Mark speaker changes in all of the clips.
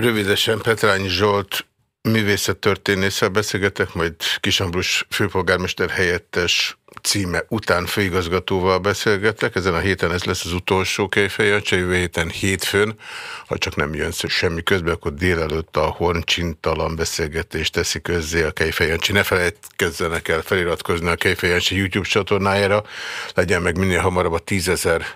Speaker 1: Rövidesen Petrányi Zsolt művészettörténésszel beszélgetek, majd Kisambrus főpolgármester helyettes címe után főigazgatóval beszélgetek. Ezen a héten ez lesz az utolsó Kejfejancsa, jövő héten hétfőn. Ha csak nem jön semmi közben, akkor délelőtt a Horncsintalan beszélgetést teszi közzé a Kejfejancsi. Ne felejtkezzenek el feliratkozni a Kejfejancsi YouTube csatornájára. Legyen meg minél hamarabb a tízezer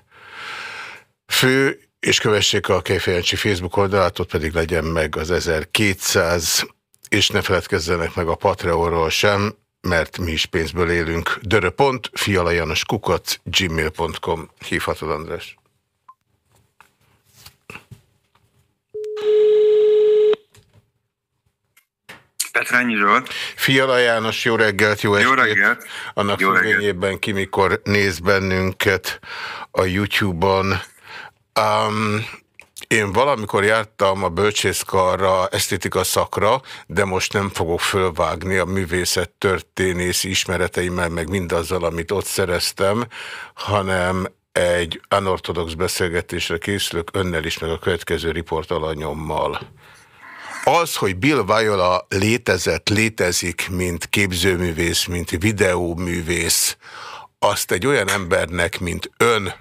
Speaker 1: fő, és kövessék a Kejfejancsi Facebook oldalát, ott pedig legyen meg az 1200, és ne feledkezzenek meg a Patreonról sem, mert mi is pénzből élünk. Dörö.pont, fialajanos kukac, gmail.com. Hívhatod, András.
Speaker 2: Petrányi Zsolt.
Speaker 1: Fiala János, jó reggelt, jó estét.
Speaker 2: Jó reggelt.
Speaker 1: Annak függvényében ki mikor néz bennünket a YouTube-on. Um, én valamikor jártam a bölcsészkarra, esztétika szakra, de most nem fogok fölvágni a művészet történész ismereteimmel, meg mindazzal, amit ott szereztem, hanem egy anortodox beszélgetésre készülök önnel is, meg a következő riportalanyommal. Az, hogy Bill Viola létezett, létezik, mint képzőművész, mint videóművész, azt egy olyan embernek, mint ön,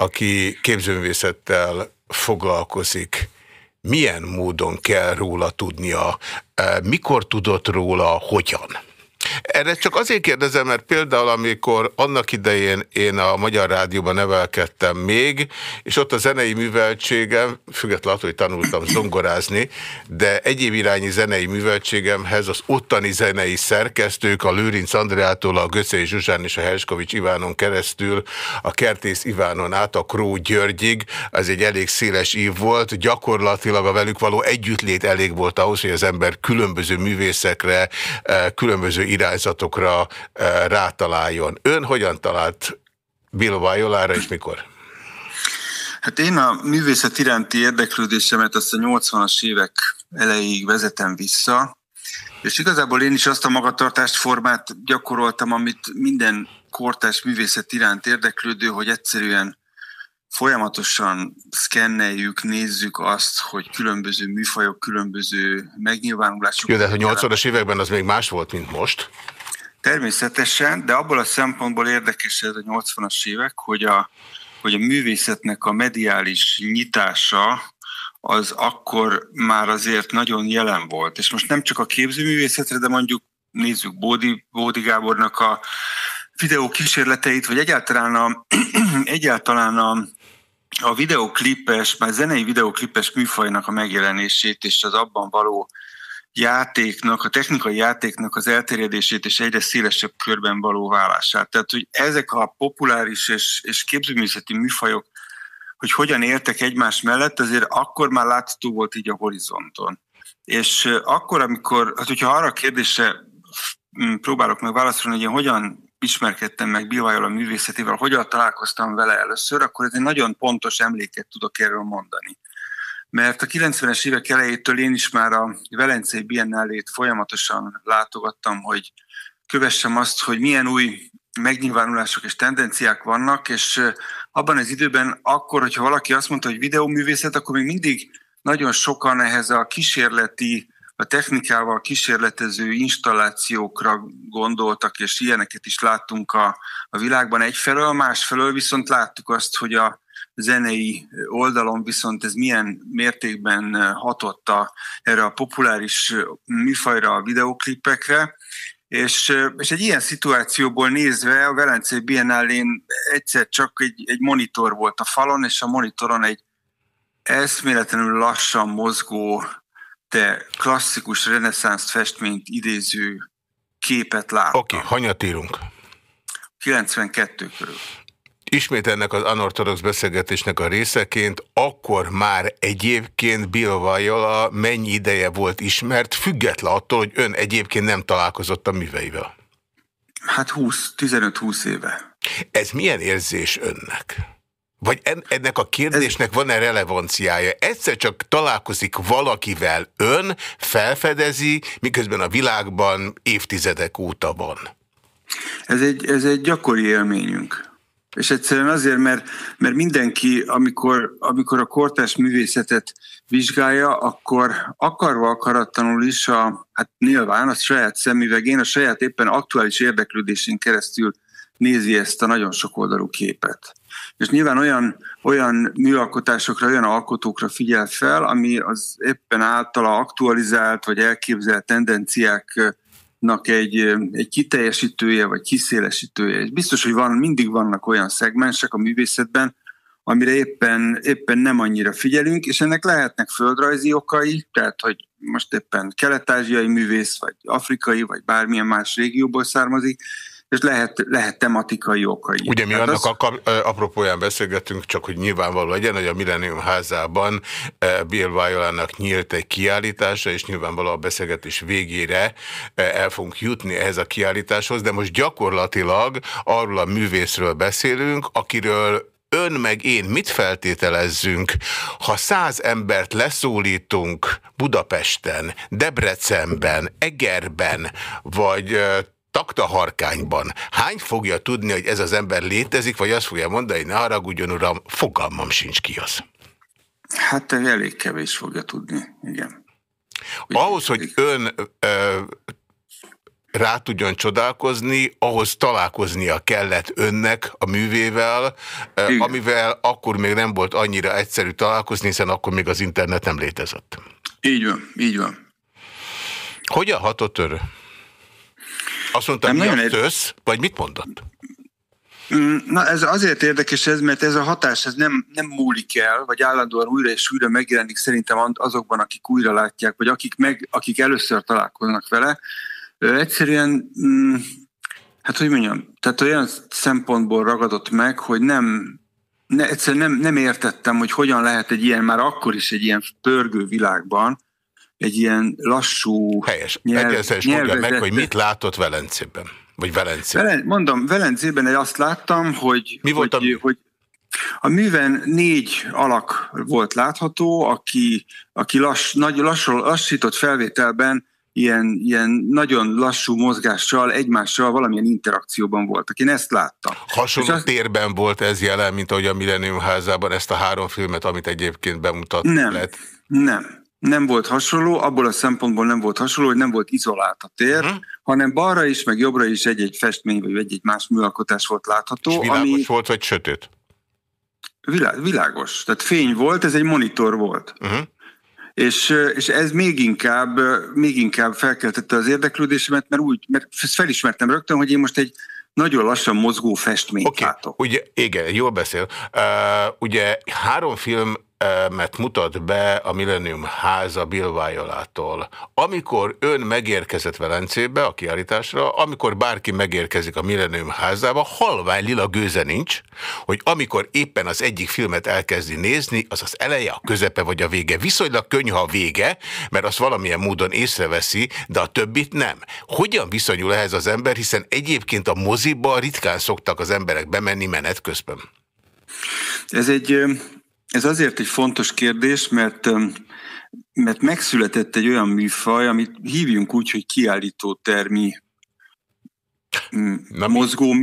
Speaker 1: aki képzőművészettel foglalkozik, milyen módon kell róla tudnia, mikor tudott róla, hogyan? Erre csak azért kérdezem, mert például amikor annak idején én a Magyar Rádióban nevelkedtem még, és ott a zenei műveltségem, függetlenül hogy tanultam zongorázni, de egyéb irányi zenei műveltségemhez az ottani zenei szerkesztők, a Lőrinc Andreától, a Göcé Zsuzsán és a Herskovics Ivánon keresztül, a Kertész Ivánon át a Kró Györgyig, az egy elég széles ív volt, gyakorlatilag a velük való együttlét elég volt ahhoz, hogy az ember különböző művészekre, eh, különböző irányzatokra eh, rátaláljon. Ön hogyan talált Bill Violára és mikor?
Speaker 2: Hát én a művészet iránti érdeklődésemet azt a 80-as évek elejéig vezetem vissza, és igazából én is azt a magatartást formát gyakoroltam, amit minden kortás művészet iránt érdeklődő, hogy egyszerűen folyamatosan szkenneljük, nézzük azt, hogy különböző műfajok, különböző megnyilvánulások.
Speaker 1: Jó, de a 80-as években az még más volt, mint most?
Speaker 2: Természetesen, de abból a szempontból érdekes ez a 80-as évek, hogy a, hogy a művészetnek a mediális nyitása az akkor már azért nagyon jelen volt. És most nem csak a képzőművészetre, de mondjuk nézzük Bódi, Bódi Gábornak a videó kísérleteit, vagy egyáltalán a, egyáltalán a, a videoklipes, már zenei videoklipes műfajnak a megjelenését és az abban való játéknak, a technikai játéknak az elterjedését és egyre szélesebb körben való válását. Tehát, hogy ezek a populáris és, és képzőművészeti műfajok, hogy hogyan értek egymás mellett, azért akkor már látható volt így a horizonton. És akkor, amikor, hát hogyha arra a kérdésre próbálok meg válaszolni, hogy én hogyan ismerkedtem meg Bill a művészetével, hogyan találkoztam vele először, akkor ez egy nagyon pontos emléket tudok erről mondani. Mert a 90-es évek elejétől én is már a Velencei Biennálét folyamatosan látogattam, hogy kövessem azt, hogy milyen új megnyilvánulások és tendenciák vannak, és abban az időben akkor, hogyha valaki azt mondta, hogy videóművészet, akkor még mindig nagyon sokan ehhez a kísérleti a technikával kísérletező installációkra gondoltak, és ilyeneket is láttunk a, a világban egyfelől, másfelől viszont láttuk azt, hogy a zenei oldalon viszont ez milyen mértékben hatott a, erre a populáris műfajra, a videoklipekre, és, és egy ilyen szituációból nézve a Velencei Biennálén egyszer csak egy, egy monitor volt a falon, és a monitoron egy eszméletlenül lassan mozgó te klasszikus reneszánsz festményt idéző képet láttam.
Speaker 1: Oké, okay, hanyat írunk?
Speaker 2: 92 körül.
Speaker 1: Ismét ennek az anortodox beszélgetésnek a részeként, akkor már egyébként Bill Vajala mennyi ideje volt ismert, független attól, hogy ön egyébként nem találkozott a műveivel?
Speaker 2: Hát 20, 15-20 éve.
Speaker 1: Ez milyen érzés önnek? Vagy ennek a kérdésnek van-e relevanciája? Egyszer csak találkozik valakivel ön, felfedezi, miközben a világban évtizedek óta van.
Speaker 2: Ez egy, ez egy gyakori élményünk. És egyszerűen azért, mert, mert mindenki, amikor, amikor a kortás művészetet vizsgálja, akkor akarva akarattanul is a, hát nyilván a saját szemüvegén, a saját éppen aktuális érdeklődésén keresztül nézi ezt a nagyon sokoldalú képet. És nyilván olyan, olyan műalkotásokra, olyan alkotókra figyel fel, ami az éppen általa aktualizált vagy elképzelt tendenciák egy, egy kiteljesítője vagy kiszélesítője. És biztos, hogy van, mindig vannak olyan szegmensek a művészetben, amire éppen, éppen nem annyira figyelünk, és ennek lehetnek földrajzi okai, tehát hogy most éppen kelet-ázsiai művész, vagy afrikai, vagy bármilyen más régióból származik, és lehet, lehet tematikai okai.
Speaker 1: Ugye mi hát annak az... a apropóján beszélgetünk, csak hogy nyilvánvaló legyen, hogy a Millennium házában Bill Violának nyílt egy kiállítása, és nyilvánvaló a beszélgetés végére el fogunk jutni ehhez a kiállításhoz, de most gyakorlatilag arról a művészről beszélünk, akiről ön meg én mit feltételezzünk, ha száz embert leszólítunk Budapesten, Debrecenben, Egerben, vagy taktaharkányban hány fogja tudni, hogy ez az ember létezik, vagy azt fogja mondani, ne haragudjon, uram, fogalmam sincs ki az.
Speaker 2: Hát elég kevés fogja tudni, igen.
Speaker 1: Úgy Ahhoz, hogy ön ö, rá tudjon csodálkozni, ahhoz találkoznia kellett önnek a művével, Igen. amivel akkor még nem volt annyira egyszerű találkozni, hiszen akkor még az internet nem létezett.
Speaker 2: Így van, így van.
Speaker 1: Hogyan hatott ön? Azt mondta, mi a tösz, vagy mit mondott?
Speaker 2: Mm, na ez azért érdekes ez, mert ez a hatás ez nem, nem múlik el, vagy állandóan újra és újra megjelenik szerintem azokban, akik újra látják, vagy akik, meg, akik először találkoznak vele. Egyszerűen, mm, hát hogy mondjam, tehát olyan szempontból ragadott meg, hogy nem, ne, egyszerűen nem, nem értettem, hogy hogyan lehet egy ilyen, már akkor is egy ilyen pörgő világban, egy ilyen lassú
Speaker 1: Helyes. Nyelv, Egyezes mondja meg, hogy mit látott Velencében. Vagy Velencében.
Speaker 2: Velen, mondom, Velencében azt láttam, hogy,
Speaker 1: Mi volt
Speaker 2: hogy,
Speaker 1: a...
Speaker 2: hogy a műven négy alak volt látható, aki, aki lass, nagy, lassú, lassított felvételben ilyen, ilyen nagyon lassú mozgással, egymással valamilyen interakcióban voltak. Én ezt láttam.
Speaker 1: Hasonló az... térben volt ez jelen, mint ahogy a Millennium házában ezt a három filmet, amit egyébként bemutat.
Speaker 2: Nem, lett. nem nem volt hasonló, abból a szempontból nem volt hasonló, hogy nem volt izolált a tér, uh-huh. hanem balra is, meg jobbra is egy-egy festmény, vagy egy-egy más műalkotás volt látható. És
Speaker 1: világos ami... volt, vagy sötét?
Speaker 2: Vilá, világos. Tehát fény volt, ez egy monitor volt. Uh-huh. És, és ez még inkább, még inkább felkeltette az érdeklődésemet, mert úgy, mert felismertem rögtön, hogy én most egy nagyon lassan mozgó festményt okay. látok.
Speaker 1: Ugye, igen, jól beszél. Uh, ugye három film mert mutat be a Millennium háza Bill Viola-tól. Amikor ön megérkezett Velencébe a kiállításra, amikor bárki megérkezik a Millennium házába, halvány lila gőze nincs, hogy amikor éppen az egyik filmet elkezdi nézni, az az eleje, a közepe vagy a vége. Viszonylag könnyű a vége, mert azt valamilyen módon észreveszi, de a többit nem. Hogyan viszonyul ehhez az ember, hiszen egyébként a moziba ritkán szoktak az emberek bemenni menet közben?
Speaker 2: Ez egy ez azért egy fontos kérdés, mert, mert megszületett egy olyan műfaj, amit hívjunk úgy, hogy kiállító termi mozgó,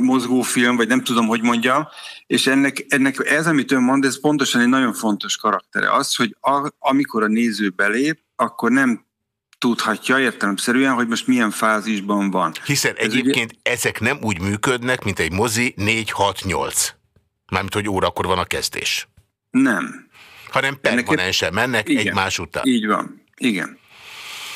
Speaker 2: mozgófilm, vagy nem tudom, hogy mondjam, és ennek, ennek ez, amit ön mond, ez pontosan egy nagyon fontos karaktere. Az, hogy a, amikor a néző belép, akkor nem tudhatja értelemszerűen, hogy most milyen fázisban van.
Speaker 1: Hiszen ez egyébként ugye... ezek nem úgy működnek, mint egy mozi 4-6-8. Mármint, hogy órakor van a kezdés.
Speaker 2: Nem.
Speaker 1: Hanem permanensen mennek igen, egymás után.
Speaker 2: Így van, igen.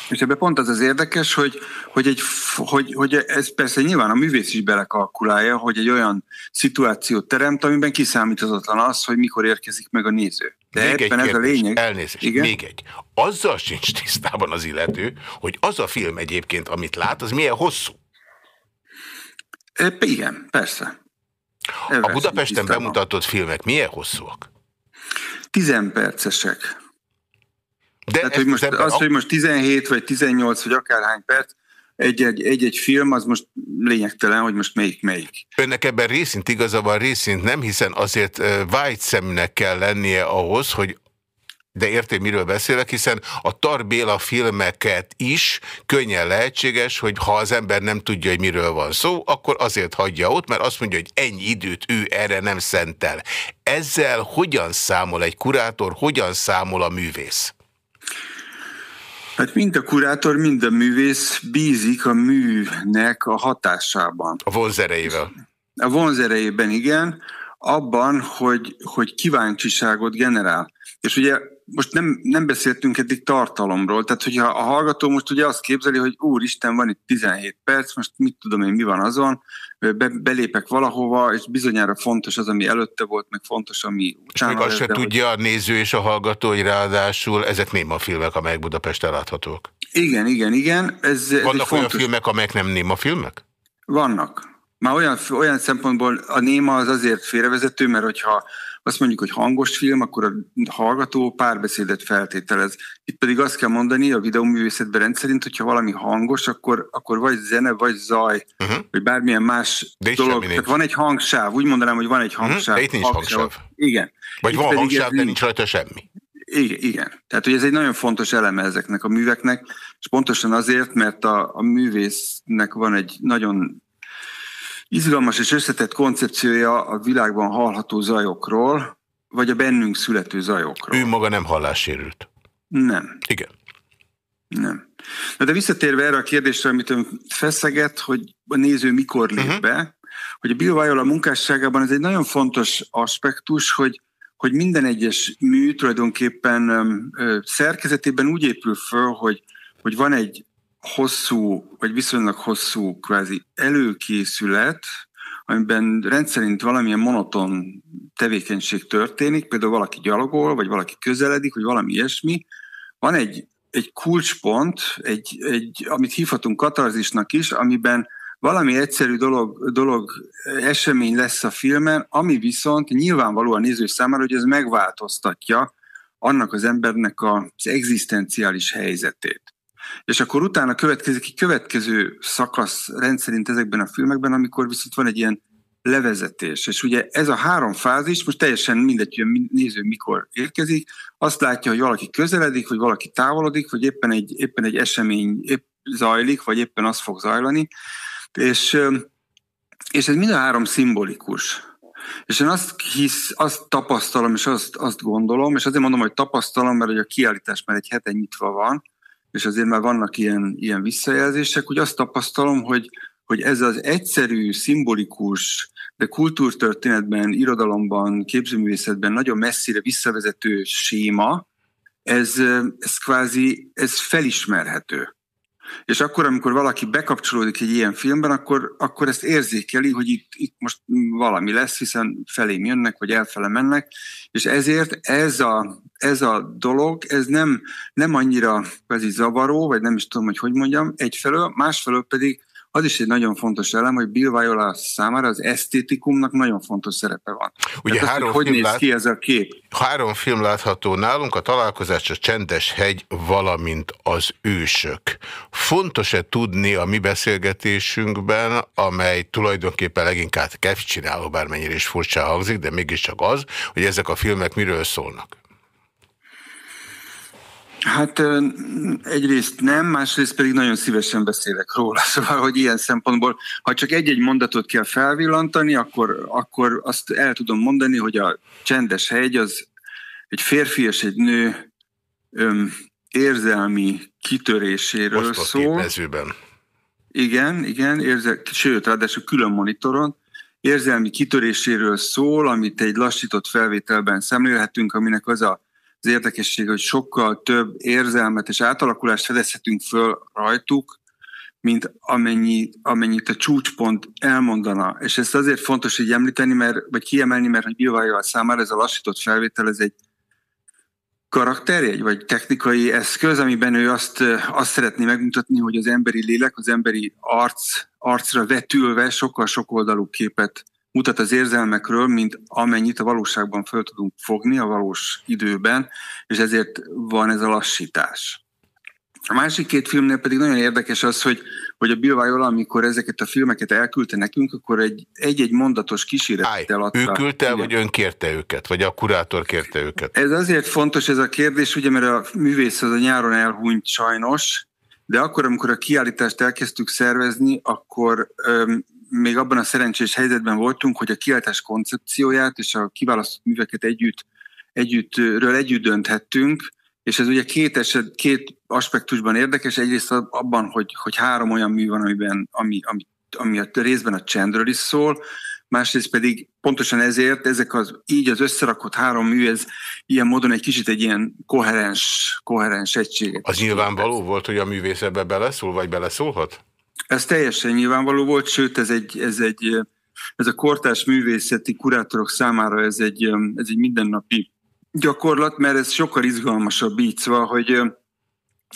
Speaker 2: És ebben pont az az érdekes, hogy, hogy, egy, hogy, hogy ez persze nyilván a művész is belekalkulálja, hogy egy olyan szituációt teremt, amiben kiszámíthatatlan az, hogy mikor érkezik meg a néző.
Speaker 1: De még ebben egy ez a lényeg. Elnézést, Igen? még egy. Azzal sincs tisztában az illető, hogy az a film egyébként, amit lát, az milyen hosszú.
Speaker 2: Igen, persze.
Speaker 1: Ebben a Budapesten bemutatott filmek milyen hosszúak?
Speaker 2: Tizenpercesek. De Tehát, hogy most, az, hogy most 17 vagy 18 vagy akárhány perc, egy-egy film, az most lényegtelen, hogy most melyik melyik.
Speaker 1: Önnek ebben részint igaza van, részint nem, hiszen azért vágy szemnek kell lennie ahhoz, hogy de érti, miről beszélek, hiszen a Tarbéla filmeket is könnyen lehetséges, hogy ha az ember nem tudja, hogy miről van szó, akkor azért hagyja ott, mert azt mondja, hogy ennyi időt ő erre nem szentel. Ezzel hogyan számol egy kurátor, hogyan számol a művész?
Speaker 2: Hát mind a kurátor, mind a művész bízik a műnek a hatásában.
Speaker 1: A vonzerejével.
Speaker 2: A vonzerejében, igen. Abban, hogy, hogy kíváncsiságot generál. És ugye most nem, nem beszéltünk eddig tartalomról, tehát hogyha a hallgató most ugye azt képzeli, hogy úristen, van itt 17 perc, most mit tudom én, mi van azon, be, belépek valahova, és bizonyára fontos az, ami előtte volt, meg fontos, ami
Speaker 1: utána. És még azt se tudja a néző és a hallgató, hogy ráadásul ezek néma filmek, amelyek Budapesten láthatók.
Speaker 2: Igen, igen, igen. Ez,
Speaker 1: ez Vannak olyan fontos... filmek, amelyek nem néma filmek?
Speaker 2: Vannak. Már olyan, olyan szempontból a néma az azért félrevezető, mert hogyha azt mondjuk, hogy hangos film, akkor a hallgató párbeszédet feltételez. Itt pedig azt kell mondani a videóművészetben rendszerint, hogyha valami hangos, akkor, akkor vagy zene, vagy zaj, uh-huh. vagy bármilyen más de dolog. Tehát van egy hangsáv, úgy mondanám, hogy van egy mhm. hangsáv. Uh-huh.
Speaker 1: De itt nincs hangsáv. hangsáv.
Speaker 2: Igen.
Speaker 1: Vagy itt van hangsáv, de nincs rajta semmi.
Speaker 2: Igen, igen. Tehát, hogy ez egy nagyon fontos eleme ezeknek a műveknek, és pontosan azért, mert a, a művésznek van egy nagyon izgalmas és összetett koncepciója a világban hallható zajokról, vagy a bennünk születő zajokról.
Speaker 1: Ő maga nem hallássérült.
Speaker 2: Nem.
Speaker 1: Igen.
Speaker 2: Nem. Na de visszatérve erre a kérdésre, amit ön feszeget, hogy a néző mikor lép uh-huh. be, hogy a Bill Viola munkásságában ez egy nagyon fontos aspektus, hogy, hogy minden egyes mű tulajdonképpen ö, szerkezetében úgy épül föl, hogy, hogy van egy hosszú, vagy viszonylag hosszú kvázi előkészület, amiben rendszerint valamilyen monoton tevékenység történik, például valaki gyalogol, vagy valaki közeledik, vagy valami ilyesmi. Van egy, egy kulcspont, egy, egy, amit hívhatunk katarzisnak is, amiben valami egyszerű dolog, dolog, esemény lesz a filmen, ami viszont nyilvánvalóan néző számára, hogy ez megváltoztatja annak az embernek az egzisztenciális helyzetét. És akkor utána következik egy következő szakasz rendszerint ezekben a filmekben, amikor viszont van egy ilyen levezetés. És ugye ez a három fázis, most teljesen mindegy, hogy a néző mikor érkezik, azt látja, hogy valaki közeledik, vagy valaki távolodik, vagy éppen egy, éppen egy esemény épp zajlik, vagy éppen az fog zajlani. És, és ez mind a három szimbolikus. És én azt hisz, azt tapasztalom, és azt, azt gondolom, és azért mondom, hogy tapasztalom, mert hogy a kiállítás már egy hete nyitva van, és azért már vannak ilyen, ilyen visszajelzések, hogy azt tapasztalom, hogy, hogy ez az egyszerű, szimbolikus, de kultúrtörténetben, irodalomban, képzőművészetben nagyon messzire visszavezető séma, ez, ez kvázi ez felismerhető. És akkor, amikor valaki bekapcsolódik egy ilyen filmben, akkor, akkor ezt érzékeli, hogy itt, itt most valami lesz, hiszen felém jönnek, vagy elfele mennek, és ezért ez a, ez a dolog, ez nem, nem annyira zavaró, vagy nem is tudom, hogy hogy mondjam, egyfelől, másfelől pedig az is egy nagyon fontos elem, hogy Bill Viola számára az esztétikumnak nagyon fontos szerepe van.
Speaker 1: Ugye
Speaker 2: Tehát
Speaker 1: három
Speaker 2: az, hogy, hogy néz lát... ki ez a kép?
Speaker 1: Három film látható nálunk, a találkozás a Csendes hegy, valamint az ősök. Fontos-e tudni a mi beszélgetésünkben, amely tulajdonképpen leginkább kevcsináló, bármennyire is furcsa hangzik, de mégiscsak az, hogy ezek a filmek miről szólnak?
Speaker 2: Hát egyrészt nem, másrészt pedig nagyon szívesen beszélek róla. Szóval, hogy ilyen szempontból, ha csak egy-egy mondatot kell felvillantani, akkor, akkor azt el tudom mondani, hogy a csendes hegy az egy férfi és egy nő öm, érzelmi kitöréséről Osztott szól.
Speaker 1: Képezőben.
Speaker 2: Igen, igen, érzel, sőt, ráadásul külön monitoron, érzelmi kitöréséről szól, amit egy lassított felvételben szemlélhetünk, aminek az a az érdekesség, hogy sokkal több érzelmet és átalakulást fedezhetünk föl rajtuk, mint amennyi, amennyit a csúcspont elmondana. És ezt azért fontos így említeni, mert, vagy kiemelni, mert hogy Bill számára ez a lassított felvétel, ez egy karakterjegy, vagy technikai eszköz, amiben ő azt, azt szeretné megmutatni, hogy az emberi lélek, az emberi arc, arcra vetülve sokkal sokoldalú képet mutat az érzelmekről, mint amennyit a valóságban föl tudunk fogni a valós időben, és ezért van ez a lassítás. A másik két filmnél pedig nagyon érdekes az, hogy, hogy a Bill Viola, amikor ezeket a filmeket elküldte nekünk, akkor egy egy-egy mondatos kísérlettel adta.
Speaker 1: Ő küldte el, vagy ön kérte őket, vagy a kurátor kérte őket?
Speaker 2: Ez azért fontos ez a kérdés, ugye, mert a művész az a nyáron elhunyt sajnos, de akkor, amikor a kiállítást elkezdtük szervezni, akkor öm, még abban a szerencsés helyzetben voltunk, hogy a kiállítás koncepcióját és a kiválasztott műveket együtt, együttről együtt dönthettünk, és ez ugye két, eset, két aspektusban érdekes. Egyrészt abban, hogy, hogy három olyan mű van, amiben, ami, ami, ami a részben a csendről is szól, másrészt pedig pontosan ezért ezek az így az összerakott három mű, ez ilyen módon egy kicsit egy ilyen koherens, koherens egységet.
Speaker 1: Az nyilvánvaló volt, hogy a művész ebbe beleszól, vagy beleszólhat?
Speaker 2: Ez teljesen nyilvánvaló volt, sőt ez egy, ez egy ez a kortás művészeti kurátorok számára ez egy, ez egy mindennapi gyakorlat, mert ez sokkal izgalmasabb így szóval, hogy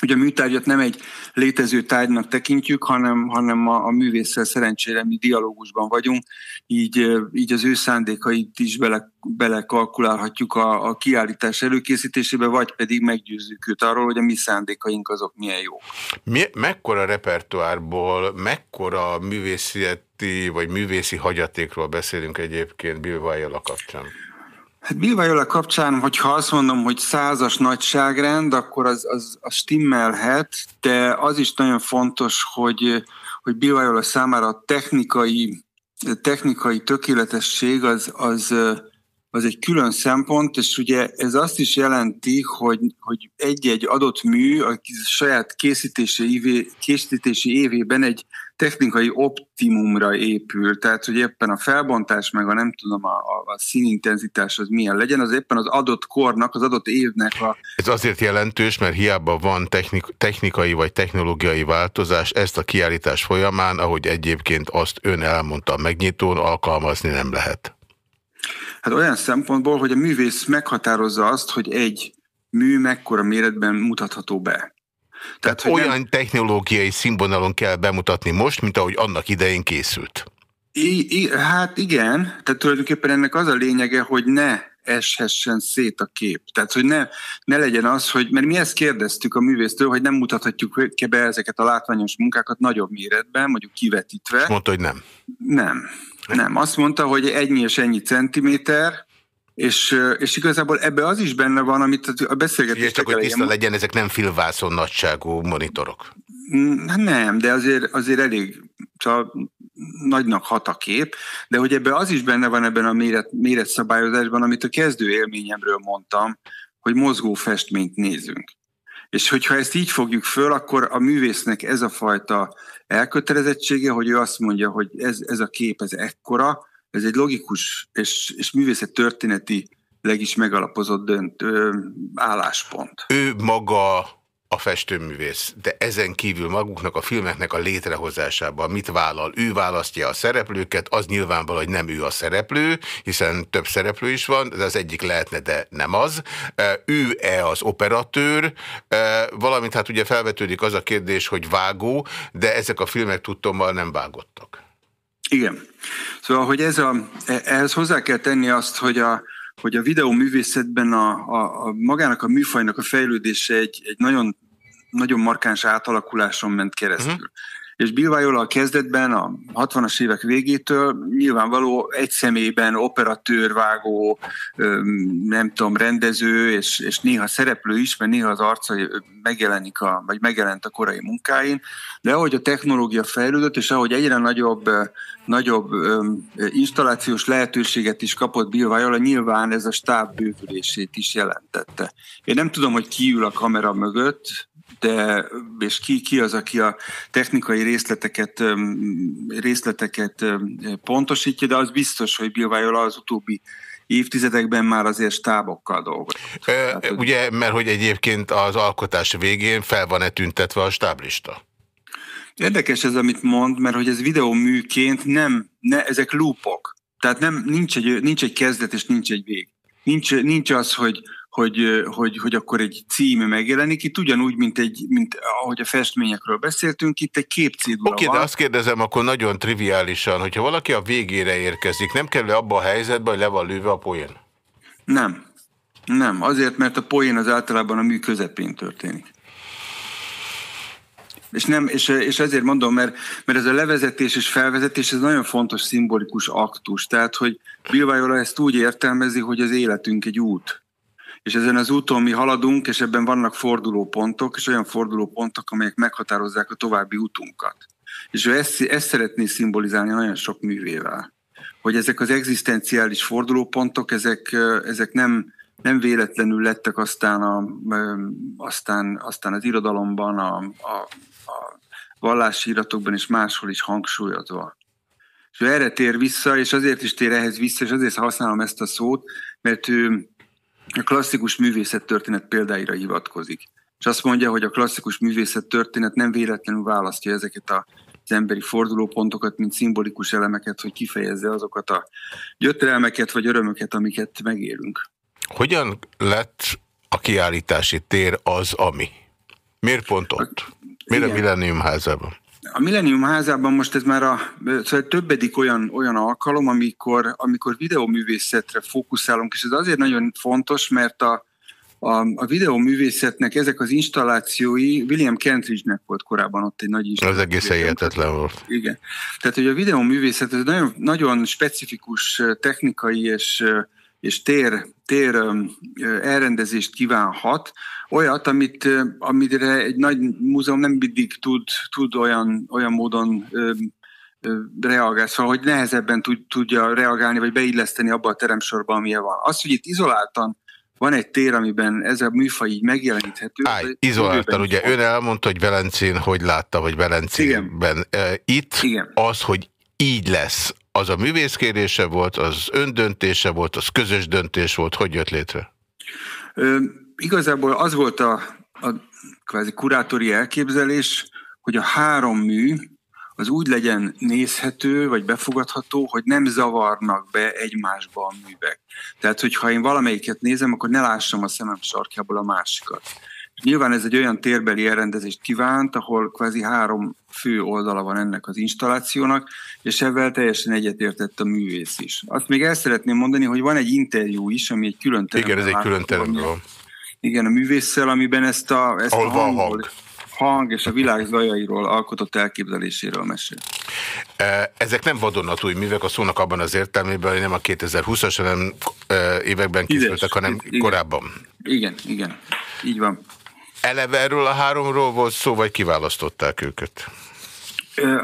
Speaker 2: hogy a műtárgyat nem egy létező tárgynak tekintjük, hanem, hanem a, a művésszel szerencsére mi dialógusban vagyunk, így, így az ő szándékait is bele, belekalkulálhatjuk a, a kiállítás előkészítésébe, vagy pedig meggyőzzük őt arról, hogy a mi szándékaink azok milyen jók.
Speaker 1: Mi, mekkora repertoárból, mekkora művészeti vagy művészi hagyatékról beszélünk egyébként Bill kapcsán?
Speaker 2: Hát Bilvajola kapcsán, hogyha azt mondom, hogy százas nagyságrend, akkor az, az, az stimmelhet, de az is nagyon fontos, hogy, hogy Bilvajola számára a technikai, technikai tökéletesség az, az, az egy külön szempont, és ugye ez azt is jelenti, hogy, hogy egy-egy adott mű a saját készítési, évé, készítési évében egy technikai optimumra épül, tehát hogy éppen a felbontás, meg a nem tudom, a, a színintenzitás az milyen legyen, az éppen az adott kornak, az adott évnek a...
Speaker 1: Ez azért jelentős, mert hiába van technik, technikai vagy technológiai változás, ezt a kiállítás folyamán, ahogy egyébként azt ön elmondta megnyitón, alkalmazni nem lehet.
Speaker 2: Hát olyan szempontból, hogy a művész meghatározza azt, hogy egy mű mekkora méretben mutatható be.
Speaker 1: Tehát, olyan nem... technológiai színvonalon kell bemutatni most, mint ahogy annak idején készült.
Speaker 2: I, I, hát igen, tehát tulajdonképpen ennek az a lényege, hogy ne eshessen szét a kép. Tehát, hogy ne, ne legyen az, hogy, mert mi ezt kérdeztük a művésztől, hogy nem mutathatjuk be ezeket a látványos munkákat nagyobb méretben, mondjuk kivetítve. És
Speaker 1: mondta, hogy nem.
Speaker 2: Nem. Nem. Azt mondta, hogy ennyi és ennyi centiméter, és, és igazából ebbe az is benne van, amit a beszélgetés...
Speaker 1: És csak, hogy tiszta legyen, ezek nem filvászon nagyságú monitorok.
Speaker 2: Mm, hát nem, de azért, azért elég csak nagynak hat a kép, de hogy ebbe az is benne van ebben a méret, méretszabályozásban, amit a kezdő élményemről mondtam, hogy mozgó festményt nézünk. És hogyha ezt így fogjuk föl, akkor a művésznek ez a fajta elkötelezettsége, hogy ő azt mondja, hogy ez, ez a kép, ez ekkora, ez egy logikus és, és művészet történeti legis megalapozott dönt, ö, álláspont.
Speaker 1: Ő maga a festőművész, de ezen kívül maguknak a filmeknek a létrehozásában mit vállal? Ő választja a szereplőket, az nyilvánvaló, hogy nem ő a szereplő, hiszen több szereplő is van, de az egyik lehetne, de nem az. Ő-e az operatőr, valamint hát ugye felvetődik az a kérdés, hogy vágó, de ezek a filmek tudtommal nem vágottak.
Speaker 2: Igen. Szóval, hogy ez a, ehhez hozzá kell tenni azt, hogy a, hogy a videó művészetben a, a, a magának a műfajnak a fejlődése egy, egy nagyon, nagyon markáns átalakuláson ment keresztül. Uh-huh és Bill a kezdetben, a 60-as évek végétől nyilvánvaló egy személyben operatőr, vágó, nem tudom, rendező, és, és néha szereplő is, mert néha az arca megjelenik, a, vagy megjelent a korai munkáin, de ahogy a technológia fejlődött, és ahogy egyre nagyobb, nagyobb installációs lehetőséget is kapott Bill nyilván ez a stáb bővülését is jelentette. Én nem tudom, hogy ki ül a kamera mögött, de és ki, ki az, aki a technikai részleteket, részleteket pontosítja, de az biztos, hogy Bill Viola az utóbbi évtizedekben már azért stábokkal dolgozott.
Speaker 1: E, hát, ugye, mert hogy egyébként az alkotás végén fel van-e tüntetve a stáblista?
Speaker 2: Érdekes ez, amit mond, mert hogy ez videóműként nem, ne, ezek loopok. Tehát nem, nincs, egy, nincs egy kezdet és nincs egy vég. Nincs, nincs az, hogy hogy, hogy, hogy akkor egy címe megjelenik. Itt ugyanúgy, mint, egy, mint ahogy a festményekről beszéltünk, itt egy képcédula
Speaker 1: Oké, okay, de azt kérdezem akkor nagyon triviálisan, hogyha valaki a végére érkezik, nem kell -e abba a helyzetbe, hogy le van lőve a poén?
Speaker 2: Nem. Nem, azért, mert a poén az általában a mű közepén történik. És, nem, és, és ezért mondom, mert, mert ez a levezetés és felvezetés, ez nagyon fontos szimbolikus aktus. Tehát, hogy Bill ezt úgy értelmezi, hogy az életünk egy út. És ezen az úton mi haladunk, és ebben vannak fordulópontok, és olyan fordulópontok, amelyek meghatározzák a további útunkat. És ő ezt, ezt szeretné szimbolizálni nagyon sok művével. Hogy ezek az egzisztenciális fordulópontok, ezek, ezek nem, nem véletlenül lettek aztán, a, aztán, aztán az irodalomban, a, a, a vallási iratokban és máshol is hangsúlyozva. És ő erre tér vissza, és azért is tér ehhez vissza, és azért használom ezt a szót, mert ő a klasszikus művészettörténet példáira hivatkozik. És azt mondja, hogy a klasszikus művészettörténet nem véletlenül választja ezeket a az emberi fordulópontokat, mint szimbolikus elemeket, hogy kifejezze azokat a gyötrelmeket vagy örömöket, amiket megélünk.
Speaker 1: Hogyan lett a kiállítási tér az, ami? Miért pont ott? Miért Igen. a Millennium házában?
Speaker 2: A Millennium házában most ez már a szóval többedik olyan, olyan alkalom, amikor, amikor videóművészetre fókuszálunk, és ez azért nagyon fontos, mert a, a, a videóművészetnek ezek az installációi, William Kentridge-nek volt korábban ott egy nagy
Speaker 1: installáció. Az egész hihetetlen volt.
Speaker 2: Igen. Tehát, hogy a videóművészet ez nagyon, nagyon specifikus technikai és és tér, tér elrendezést kívánhat, olyat, amit, amire egy nagy múzeum nem mindig tud, tud olyan, olyan módon reagálni, szóval hogy nehezebben tud, tudja reagálni, vagy beilleszteni abba a teremsorba, amilyen van. Az, hogy itt izoláltan van egy tér, amiben ez a műfaj így megjeleníthető.
Speaker 1: Állj, izoláltan, ugye ön elmondta, hogy Velencén hogy látta, vagy Velencénben. Itt Igen. az, hogy így lesz, az a művészkérése volt, az öndöntése volt, az közös döntés volt, hogy jött létre?
Speaker 2: Ö, igazából az volt a, a kvázi kurátori elképzelés, hogy a három mű az úgy legyen nézhető, vagy befogadható, hogy nem zavarnak be egymásba a művek. Tehát, hogyha én valamelyiket nézem, akkor ne lássam a szemem sarkjából a másikat. Nyilván ez egy olyan térbeli elrendezést kívánt, ahol kvázi három fő oldala van ennek az installációnak, és ebben teljesen egyetértett a művész is. Azt még el szeretném mondani, hogy van egy interjú is, ami egy külön
Speaker 1: teremben Igen, ez egy külön teremben
Speaker 2: Igen, a művésszel, amiben ezt a, ezt
Speaker 1: ahol a hangból, hang.
Speaker 2: hang és a világ zajairól alkotott elképzeléséről mesél.
Speaker 1: E, ezek nem vadonatúj művek a szónak abban az értelmében, hogy nem a 2020-as, hanem e, években készültek, hanem igen. korábban.
Speaker 2: Igen, igen, így van.
Speaker 1: Eleve erről a háromról volt szó, vagy kiválasztották őket?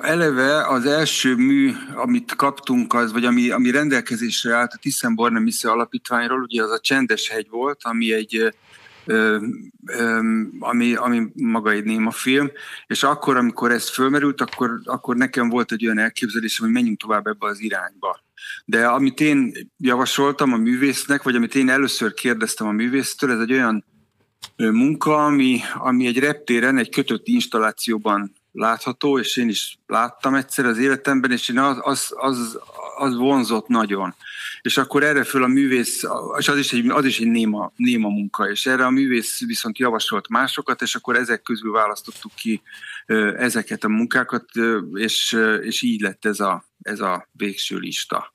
Speaker 2: Eleve az első mű, amit kaptunk, az, vagy ami, ami rendelkezésre állt a Tiszen Borne Misszió Alapítványról, ugye az a Csendes hegy volt, ami egy ami, ami maga egy néma film, és akkor, amikor ez fölmerült, akkor, akkor nekem volt egy olyan elképzelésem, hogy menjünk tovább ebbe az irányba. De amit én javasoltam a művésznek, vagy amit én először kérdeztem a művésztől, ez egy olyan munka, ami, ami egy reptéren, egy kötött installációban látható, és én is láttam egyszer az életemben, és én az, az, az, az vonzott nagyon. És akkor erre föl a művész, és az is egy, az is egy néma, néma munka, és erre a művész viszont javasolt másokat, és akkor ezek közül választottuk ki ezeket a munkákat, és, és így lett ez a, ez a végső lista.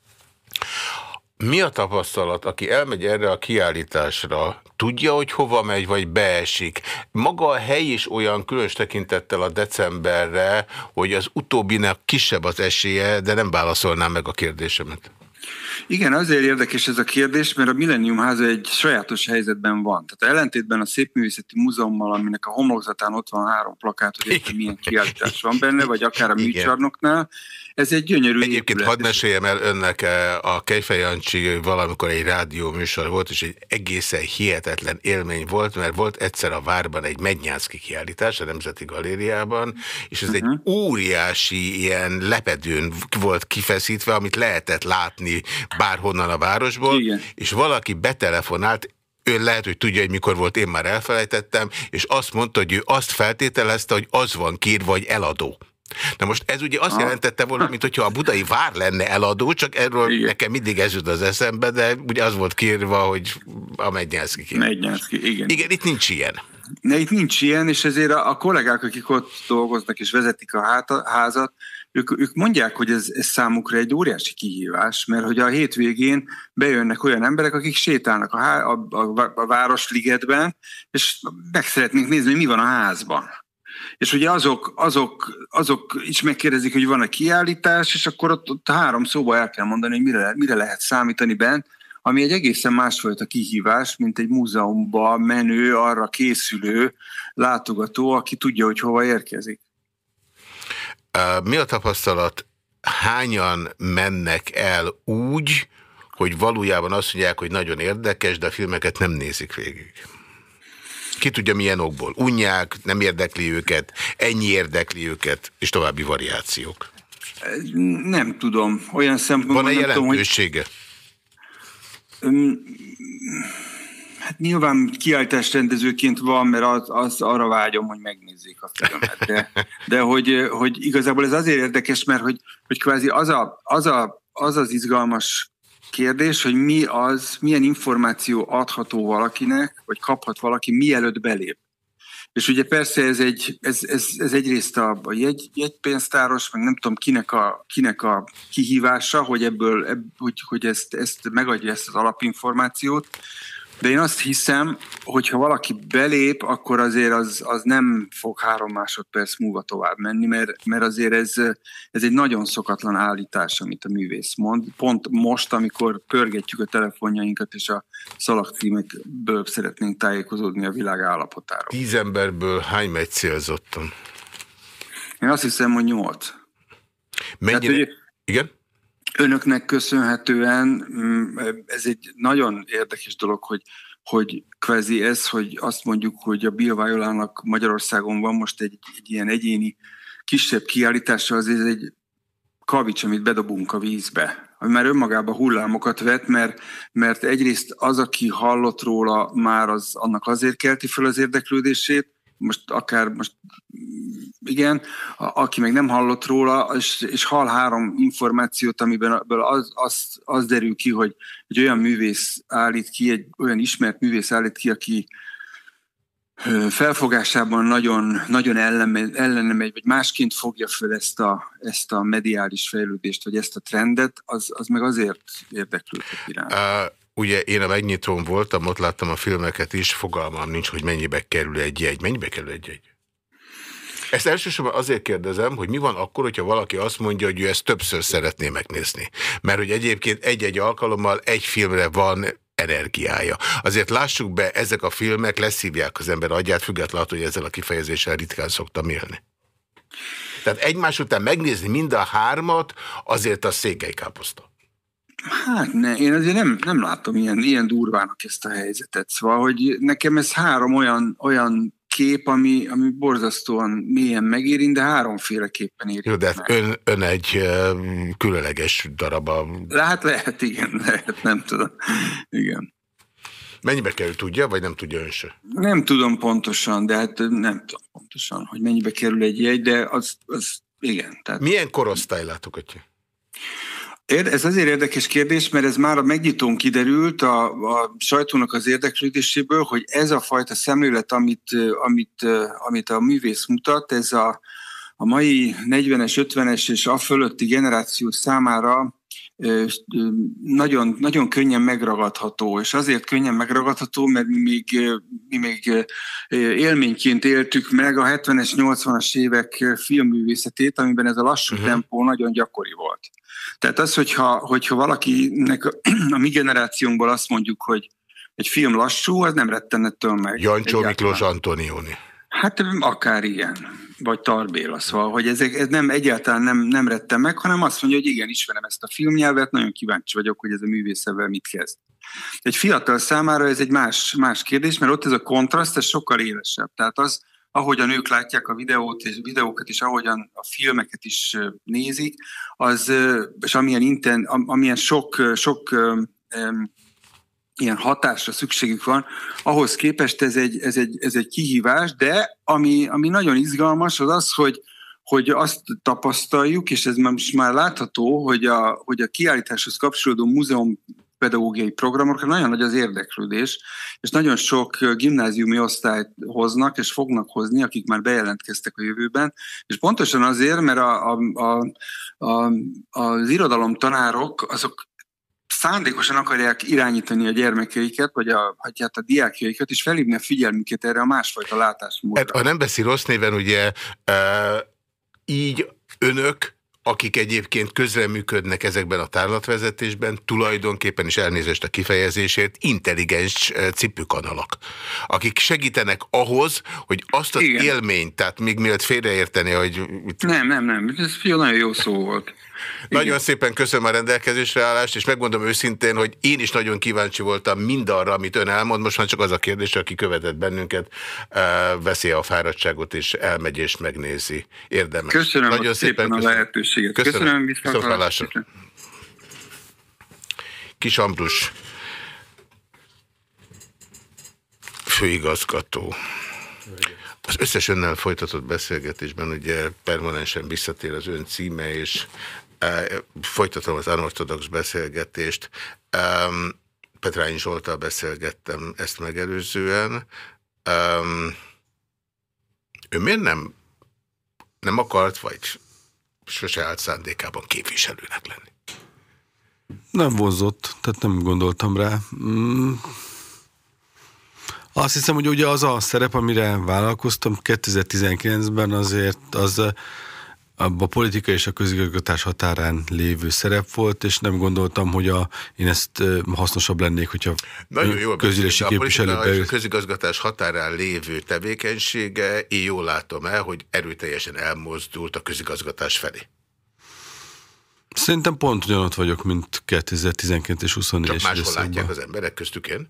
Speaker 1: Mi a tapasztalat, aki elmegy erre a kiállításra, tudja, hogy hova megy, vagy beesik? Maga a hely is olyan különös tekintettel a decemberre, hogy az utóbbinak kisebb az esélye, de nem válaszolnám meg a kérdésemet.
Speaker 2: Igen, azért érdekes ez a kérdés, mert a Millennium háza egy sajátos helyzetben van. Tehát ellentétben a Szépművészeti Múzeummal, aminek a homlokzatán ott van három plakát, hogy éppen milyen kiállítás van benne, vagy akár a műcsarnoknál, ez egy gyönyörű
Speaker 1: Egyébként épület. hadd meséljem el önnek, eh, a Kejfej Jancsi valamikor egy rádió műsor volt, és egy egészen hihetetlen élmény volt, mert volt egyszer a Várban egy Mednyánszki kiállítás a Nemzeti Galériában, és ez uh -huh. egy mhm. óriási ilyen lepedőn volt kifeszítve, amit lehetett látni bárhonnan a városból, Igen. és valaki betelefonált, Ön lehet, hogy tudja, hogy mikor volt, én már elfelejtettem, és azt mondta, hogy ő azt feltételezte, hogy az van kér, vagy eladó. Na most ez ugye azt ah. jelentette volna, mint hogyha a budai vár lenne eladó, csak erről igen. nekem mindig ez jut az eszembe, de ugye az volt kérve, hogy a Mednyánszki
Speaker 2: kér. Mednyánszki, igen.
Speaker 1: Igen, itt nincs ilyen.
Speaker 2: Ne, itt nincs ilyen, és ezért a, a kollégák, akik ott dolgoznak és vezetik a háta, házat, ők, ők mondják, hogy ez, ez számukra egy óriási kihívás, mert hogy a hétvégén bejönnek olyan emberek, akik sétálnak a, há, a, a, a Városligetben, és meg szeretnénk nézni, mi van a házban. És ugye azok, azok, azok is megkérdezik, hogy van-e kiállítás, és akkor ott, ott három szóba el kell mondani, hogy mire, mire lehet számítani bent, ami egy egészen másfajta kihívás, mint egy múzeumba menő, arra készülő látogató, aki tudja, hogy hova érkezik.
Speaker 1: Mi a tapasztalat? Hányan mennek el úgy, hogy valójában azt mondják, hogy nagyon érdekes, de a filmeket nem nézik végig? Ki tudja milyen okból? Unják, nem érdekli őket, ennyi érdekli őket, és további variációk.
Speaker 2: Nem tudom. Olyan szempontból...
Speaker 1: Van-e jelentősége?
Speaker 2: Tudom, hogy... Hát nyilván kiállításrendezőként van, mert az, az arra vágyom, hogy megnézzék a filmet. De, de hogy, hogy igazából ez azért érdekes, mert hogy, hogy kvázi az, a, az, a, az az izgalmas kérdés, hogy mi az, milyen információ adható valakinek, vagy kaphat valaki, mielőtt belép. És ugye persze ez, egy, ez, ez, ez egyrészt a, a jegy, jegypénztáros, meg nem tudom kinek a, kinek a kihívása, hogy ebből, ebb, hogy, hogy ezt, ezt megadja ezt az alapinformációt, de én azt hiszem, hogy ha valaki belép, akkor azért az, az nem fog három másodperc múlva tovább menni, mert, mert azért ez, ez egy nagyon szokatlan állítás, amit a művész mond. Pont most, amikor pörgetjük a telefonjainkat, és a szalagcímekből szeretnénk tájékozódni a világ állapotáról.
Speaker 1: Tíz emberből hány megy célzottan?
Speaker 2: Én azt hiszem, hogy nyolc.
Speaker 1: Mennyire? Tehát, Igen?
Speaker 2: Önöknek köszönhetően mm, ez egy nagyon érdekes dolog, hogy, hogy kvázi ez, hogy azt mondjuk, hogy a Bill Magyarországon van most egy, egy ilyen egyéni kisebb kiállítása, az ez egy kavics, amit bedobunk a vízbe, ami már önmagában hullámokat vet, mert, mert egyrészt az, aki hallott róla, már az annak azért kelti fel az érdeklődését, most akár most igen, a, aki meg nem hallott róla, és, és hall három információt, amiben az, az, az derül ki, hogy egy olyan művész állít ki, egy olyan ismert művész állít ki, aki felfogásában nagyon, nagyon ellene megy, vagy másként fogja föl ezt a, ezt a mediális fejlődést, vagy ezt a trendet, az, az meg azért érdeklődött iránt. Uh,
Speaker 1: ugye én a megnyitón voltam, ott láttam a filmeket is, fogalmam nincs, hogy mennyibe kerül egy jegy. Mennyibe kerül egy jegy? Ezt elsősorban azért kérdezem, hogy mi van akkor, hogyha valaki azt mondja, hogy ő ezt többször szeretné megnézni. Mert hogy egyébként egy-egy alkalommal egy filmre van energiája. Azért lássuk be, ezek a filmek leszívják az ember agyát, függetlenül, hogy ezzel a kifejezéssel ritkán szoktam élni. Tehát egymás után megnézni mind a hármat, azért a székely káposzta.
Speaker 2: Hát ne, én azért nem, nem látom ilyen, ilyen durvának ezt a helyzetet. Szóval, hogy nekem ez három olyan, olyan kép, ami, ami borzasztóan mélyen megérint, de háromféleképpen érint
Speaker 1: Jó, de hát ön, ön egy különleges daraba.
Speaker 2: Hát lehet, igen, lehet, nem tudom. Igen.
Speaker 1: Mennyibe kerül, tudja, vagy nem tudja ön se?
Speaker 2: Nem tudom pontosan, de hát nem tudom pontosan, hogy mennyibe kerül egy jegy, de az, az igen.
Speaker 1: Tehát... Milyen korosztály látogatja?
Speaker 2: Ez azért érdekes kérdés, mert ez már a megnyitón kiderült a, a sajtónak az érdeklődéséből, hogy ez a fajta szemlélet, amit, amit, amit a művész mutat, ez a, a mai 40-es, 50-es és a fölötti generáció számára nagyon, nagyon könnyen megragadható, és azért könnyen megragadható, mert mi még, mi még élményként éltük meg a 70-es, 80-as évek filmművészetét, amiben ez a lassú uh-huh. tempó nagyon gyakori volt. Tehát az, hogyha, hogyha valakinek a mi generációnkból azt mondjuk, hogy egy film lassú, az nem rettenettől meg.
Speaker 1: Jancsó Miklós Antonioni.
Speaker 2: Hát akár igen, vagy Tarbéla, szóval, hogy ez, ez nem, egyáltalán nem, nem rettem meg, hanem azt mondja, hogy igen, ismerem ezt a filmnyelvet, nagyon kíváncsi vagyok, hogy ez a művészevel mit kezd. Egy fiatal számára ez egy más, más kérdés, mert ott ez a kontraszt, ez sokkal élesebb. Tehát az, ahogy a nők látják a videót és videókat, és ahogyan a filmeket is nézik, az, és amilyen, inten, amilyen sok, sok ilyen hatásra szükségük van, ahhoz képest ez egy, ez egy, ez egy kihívás, de ami, ami nagyon izgalmas, az az, hogy, hogy azt tapasztaljuk, és ez most már látható, hogy a, hogy a kiállításhoz kapcsolódó múzeum pedagógiai programokra nagyon nagy az érdeklődés, és nagyon sok gimnáziumi osztályt hoznak, és fognak hozni, akik már bejelentkeztek a jövőben, és pontosan azért, mert a, a, a, a, az irodalom tanárok azok szándékosan akarják irányítani a gyermekeiket, vagy a, hát a diákjaikat, és felhívni a figyelmüket erre a másfajta látásmódra. Hát,
Speaker 1: ha nem beszél rossz néven, ugye e, így önök akik egyébként közreműködnek ezekben a tárlatvezetésben, tulajdonképpen is elnézést a kifejezésért, intelligens eh, cipőkanalak, akik segítenek ahhoz, hogy azt az Igen. élményt, tehát még mielőtt félreérteni, hogy...
Speaker 2: Nem, nem, nem, ez nagyon jó szó volt.
Speaker 1: Nagyon szépen köszönöm a rendelkezésre állást, és megmondom őszintén, hogy én is nagyon kíváncsi voltam mindarra, amit ön elmond. Most már csak az a kérdés, aki követett bennünket, eh, veszi a fáradtságot, és elmegy és megnézi. Érdemes.
Speaker 2: Köszönöm nagyon szépen, szépen a lehetőséget. Köszönöm,
Speaker 1: köszönöm viszont Kis Ambrus, főigazgató. Az összes önnel folytatott beszélgetésben ugye permanensen visszatér az ön címe, és Folytatom az anortodox beszélgetést. Petrányi Zsoltal beszélgettem ezt megelőzően. Ő miért nem, nem akart, vagy sose állt szándékában képviselőnek lenni?
Speaker 3: Nem vonzott, tehát nem gondoltam rá. Mm. Azt hiszem, hogy ugye az a szerep, amire vállalkoztam 2019-ben azért az a politika és a közigazgatás határán lévő szerep volt, és nem gondoltam, hogy a, én ezt hasznosabb lennék, hogyha
Speaker 1: Nagyon jól közülési képviselő a, a közigazgatás határán lévő tevékenysége, én jól látom el, hogy erőteljesen elmozdult a közigazgatás felé.
Speaker 3: Szerintem pont ugyanott vagyok, mint 2019 és 24
Speaker 1: Csak máshol látják az emberek, köztük én?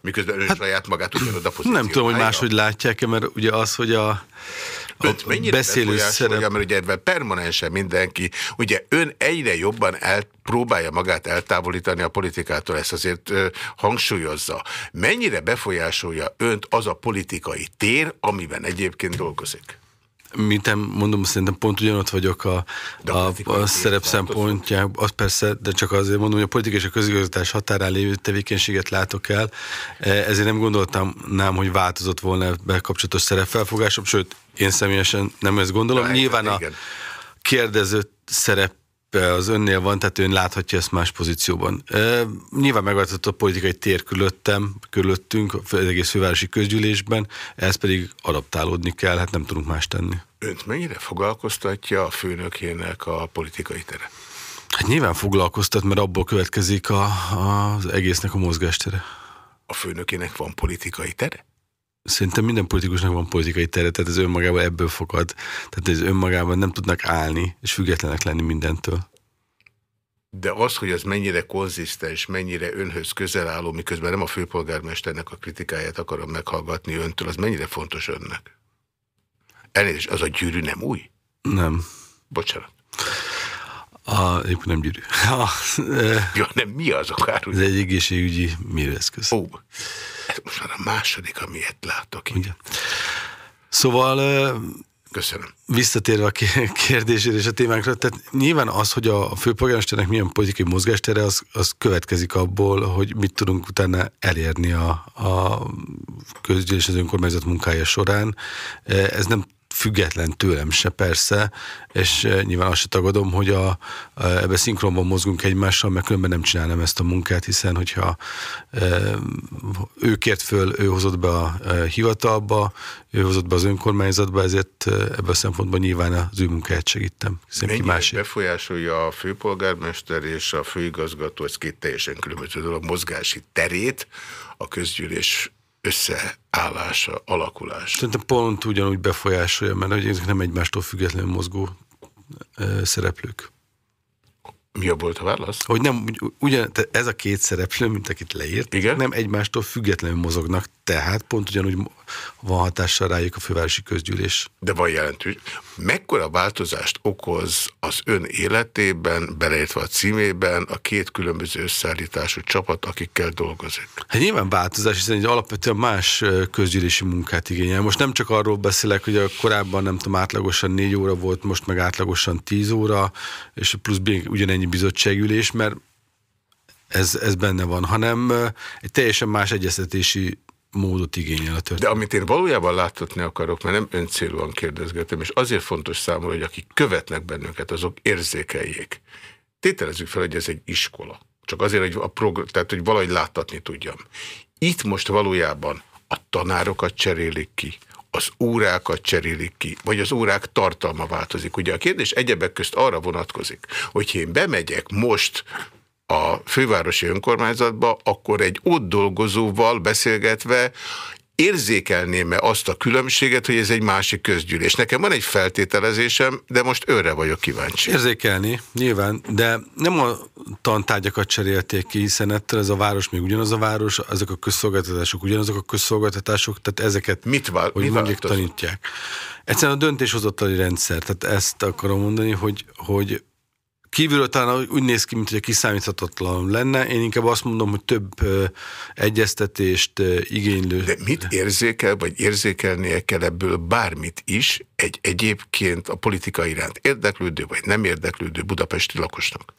Speaker 1: Miközben ön hát, saját magát ugyanoda
Speaker 3: Nem tudom, hogy máshogy látják-e, mert ugye az, hogy a
Speaker 1: Önt mennyire beszélő szerep... mert ugye ebben permanensen mindenki, ugye ön egyre jobban el, próbálja magát eltávolítani a politikától, ezt azért ö, hangsúlyozza. Mennyire befolyásolja önt az a politikai tér, amiben egyébként dolgozik?
Speaker 3: Mintem mondom, szerintem pont ugyanott vagyok a, a, a szerep szempontjában, az persze, de csak azért mondom, hogy a politika és a közigazgatás határán lévő tevékenységet látok el, e, ezért nem gondoltam nem, hogy változott volna be kapcsolatos szerepfelfogásom, sőt, én személyesen nem ezt gondolom. Nyilván a kérdező szerep az önnél van, tehát ön láthatja ezt más pozícióban. E, nyilván megváltozott a politikai tér körülöttem, körülöttünk, az egész fővárosi közgyűlésben, ehhez pedig adaptálódni kell, hát nem tudunk más tenni.
Speaker 1: Önt mennyire foglalkoztatja a főnökének a politikai tere?
Speaker 3: Hát nyilván foglalkoztat, mert abból következik a, a, az egésznek a mozgástere.
Speaker 1: A főnökének van politikai tere?
Speaker 3: Szerintem minden politikusnak van politikai tere, tehát ez önmagában ebből fogad. Tehát ez önmagában nem tudnak állni, és függetlenek lenni mindentől.
Speaker 1: De az, hogy az mennyire konzisztens, mennyire önhöz közel álló, miközben nem a főpolgármesternek a kritikáját akarom meghallgatni öntől, az mennyire fontos önnek? Elnézést, az a gyűrű nem új?
Speaker 3: Nem.
Speaker 1: Bocsánat.
Speaker 3: A, épp nem gyűrű. A,
Speaker 1: e, ja, nem mi az akár?
Speaker 3: Ez egy egészségügyi mérőeszköz.
Speaker 1: Ó, ez most már a második, amilyet látok. Ugye?
Speaker 3: Szóval
Speaker 1: Köszönöm.
Speaker 3: Visszatérve a kérdésére és a témánkra, tehát nyilván az, hogy a főpolgármesternek milyen politikai mozgástere, az, az következik abból, hogy mit tudunk utána elérni a, a közgyűlés az önkormányzat munkája során. Ez nem független tőlem se persze, és eh, nyilván azt se tagadom, hogy a, ebbe szinkronban mozgunk egymással, mert különben nem csinálnám ezt a munkát, hiszen hogyha e, ő kért föl, ő hozott be a hivatalba, ő hozott be az önkormányzatba, ezért ebben a szempontból nyilván az ő munkáját segítem.
Speaker 1: Mennyire másik. befolyásolja a főpolgármester és a főigazgató, ez két teljesen különböző dolog, mozgási terét a közgyűlés összeállása, alakulása.
Speaker 3: Szerintem pont ugyanúgy befolyásolja, mert hogy ezek nem egymástól függetlenül mozgó ö, szereplők.
Speaker 1: Mi a volt a válasz?
Speaker 3: Hogy nem, ugyan, ez a két szereplő, mint akit leírt, Igen? nem egymástól függetlenül mozognak, tehát pont ugyanúgy van hatással rájuk a fővárosi közgyűlés.
Speaker 1: De van jelentős. Mekkora változást okoz az ön életében, beleértve a címében, a két különböző összeállítású csapat, akikkel dolgozik?
Speaker 3: Hát nyilván változás, hiszen egy alapvetően más közgyűlési munkát igényel. Most nem csak arról beszélek, hogy a korábban nem tudom, átlagosan négy óra volt, most meg átlagosan tíz óra, és plusz ugyanennyi bizottságülés, mert ez, ez benne van, hanem egy teljesen más egyeztetési módot igényel a történet.
Speaker 1: De amit én valójában láthatni akarok, mert nem öncélúan kérdezgetem, és azért fontos számomra, hogy akik követnek bennünket, azok érzékeljék. Tételezzük fel, hogy ez egy iskola. Csak azért, hogy, a progr- tehát, hogy valahogy láttatni tudjam. Itt most valójában a tanárokat cserélik ki, az órákat cserélik ki, vagy az órák tartalma változik. Ugye a kérdés egyebek közt arra vonatkozik, hogy én bemegyek most a fővárosi önkormányzatba, akkor egy ott dolgozóval beszélgetve érzékelném-e azt a különbséget, hogy ez egy másik közgyűlés? Nekem van egy feltételezésem, de most őre vagyok kíváncsi.
Speaker 3: Érzékelni, nyilván, de nem a tantárgyakat cserélték ki, hiszen ettől ez a város még ugyanaz a város, ezek a közszolgáltatások ugyanazok a közszolgáltatások, tehát ezeket,
Speaker 1: mit vál,
Speaker 3: hogy
Speaker 1: mi
Speaker 3: mondjuk tanítják. Egyszerűen a döntéshozatali rendszer, tehát ezt akarom mondani, hogy, hogy kívülről talán úgy néz ki, mint hogy kiszámíthatatlan lenne. Én inkább azt mondom, hogy több egyeztetést igénylő.
Speaker 1: De mit érzékel, vagy érzékelnie kell ebből bármit is egy egyébként a politika iránt érdeklődő, vagy nem érdeklődő budapesti lakosnak?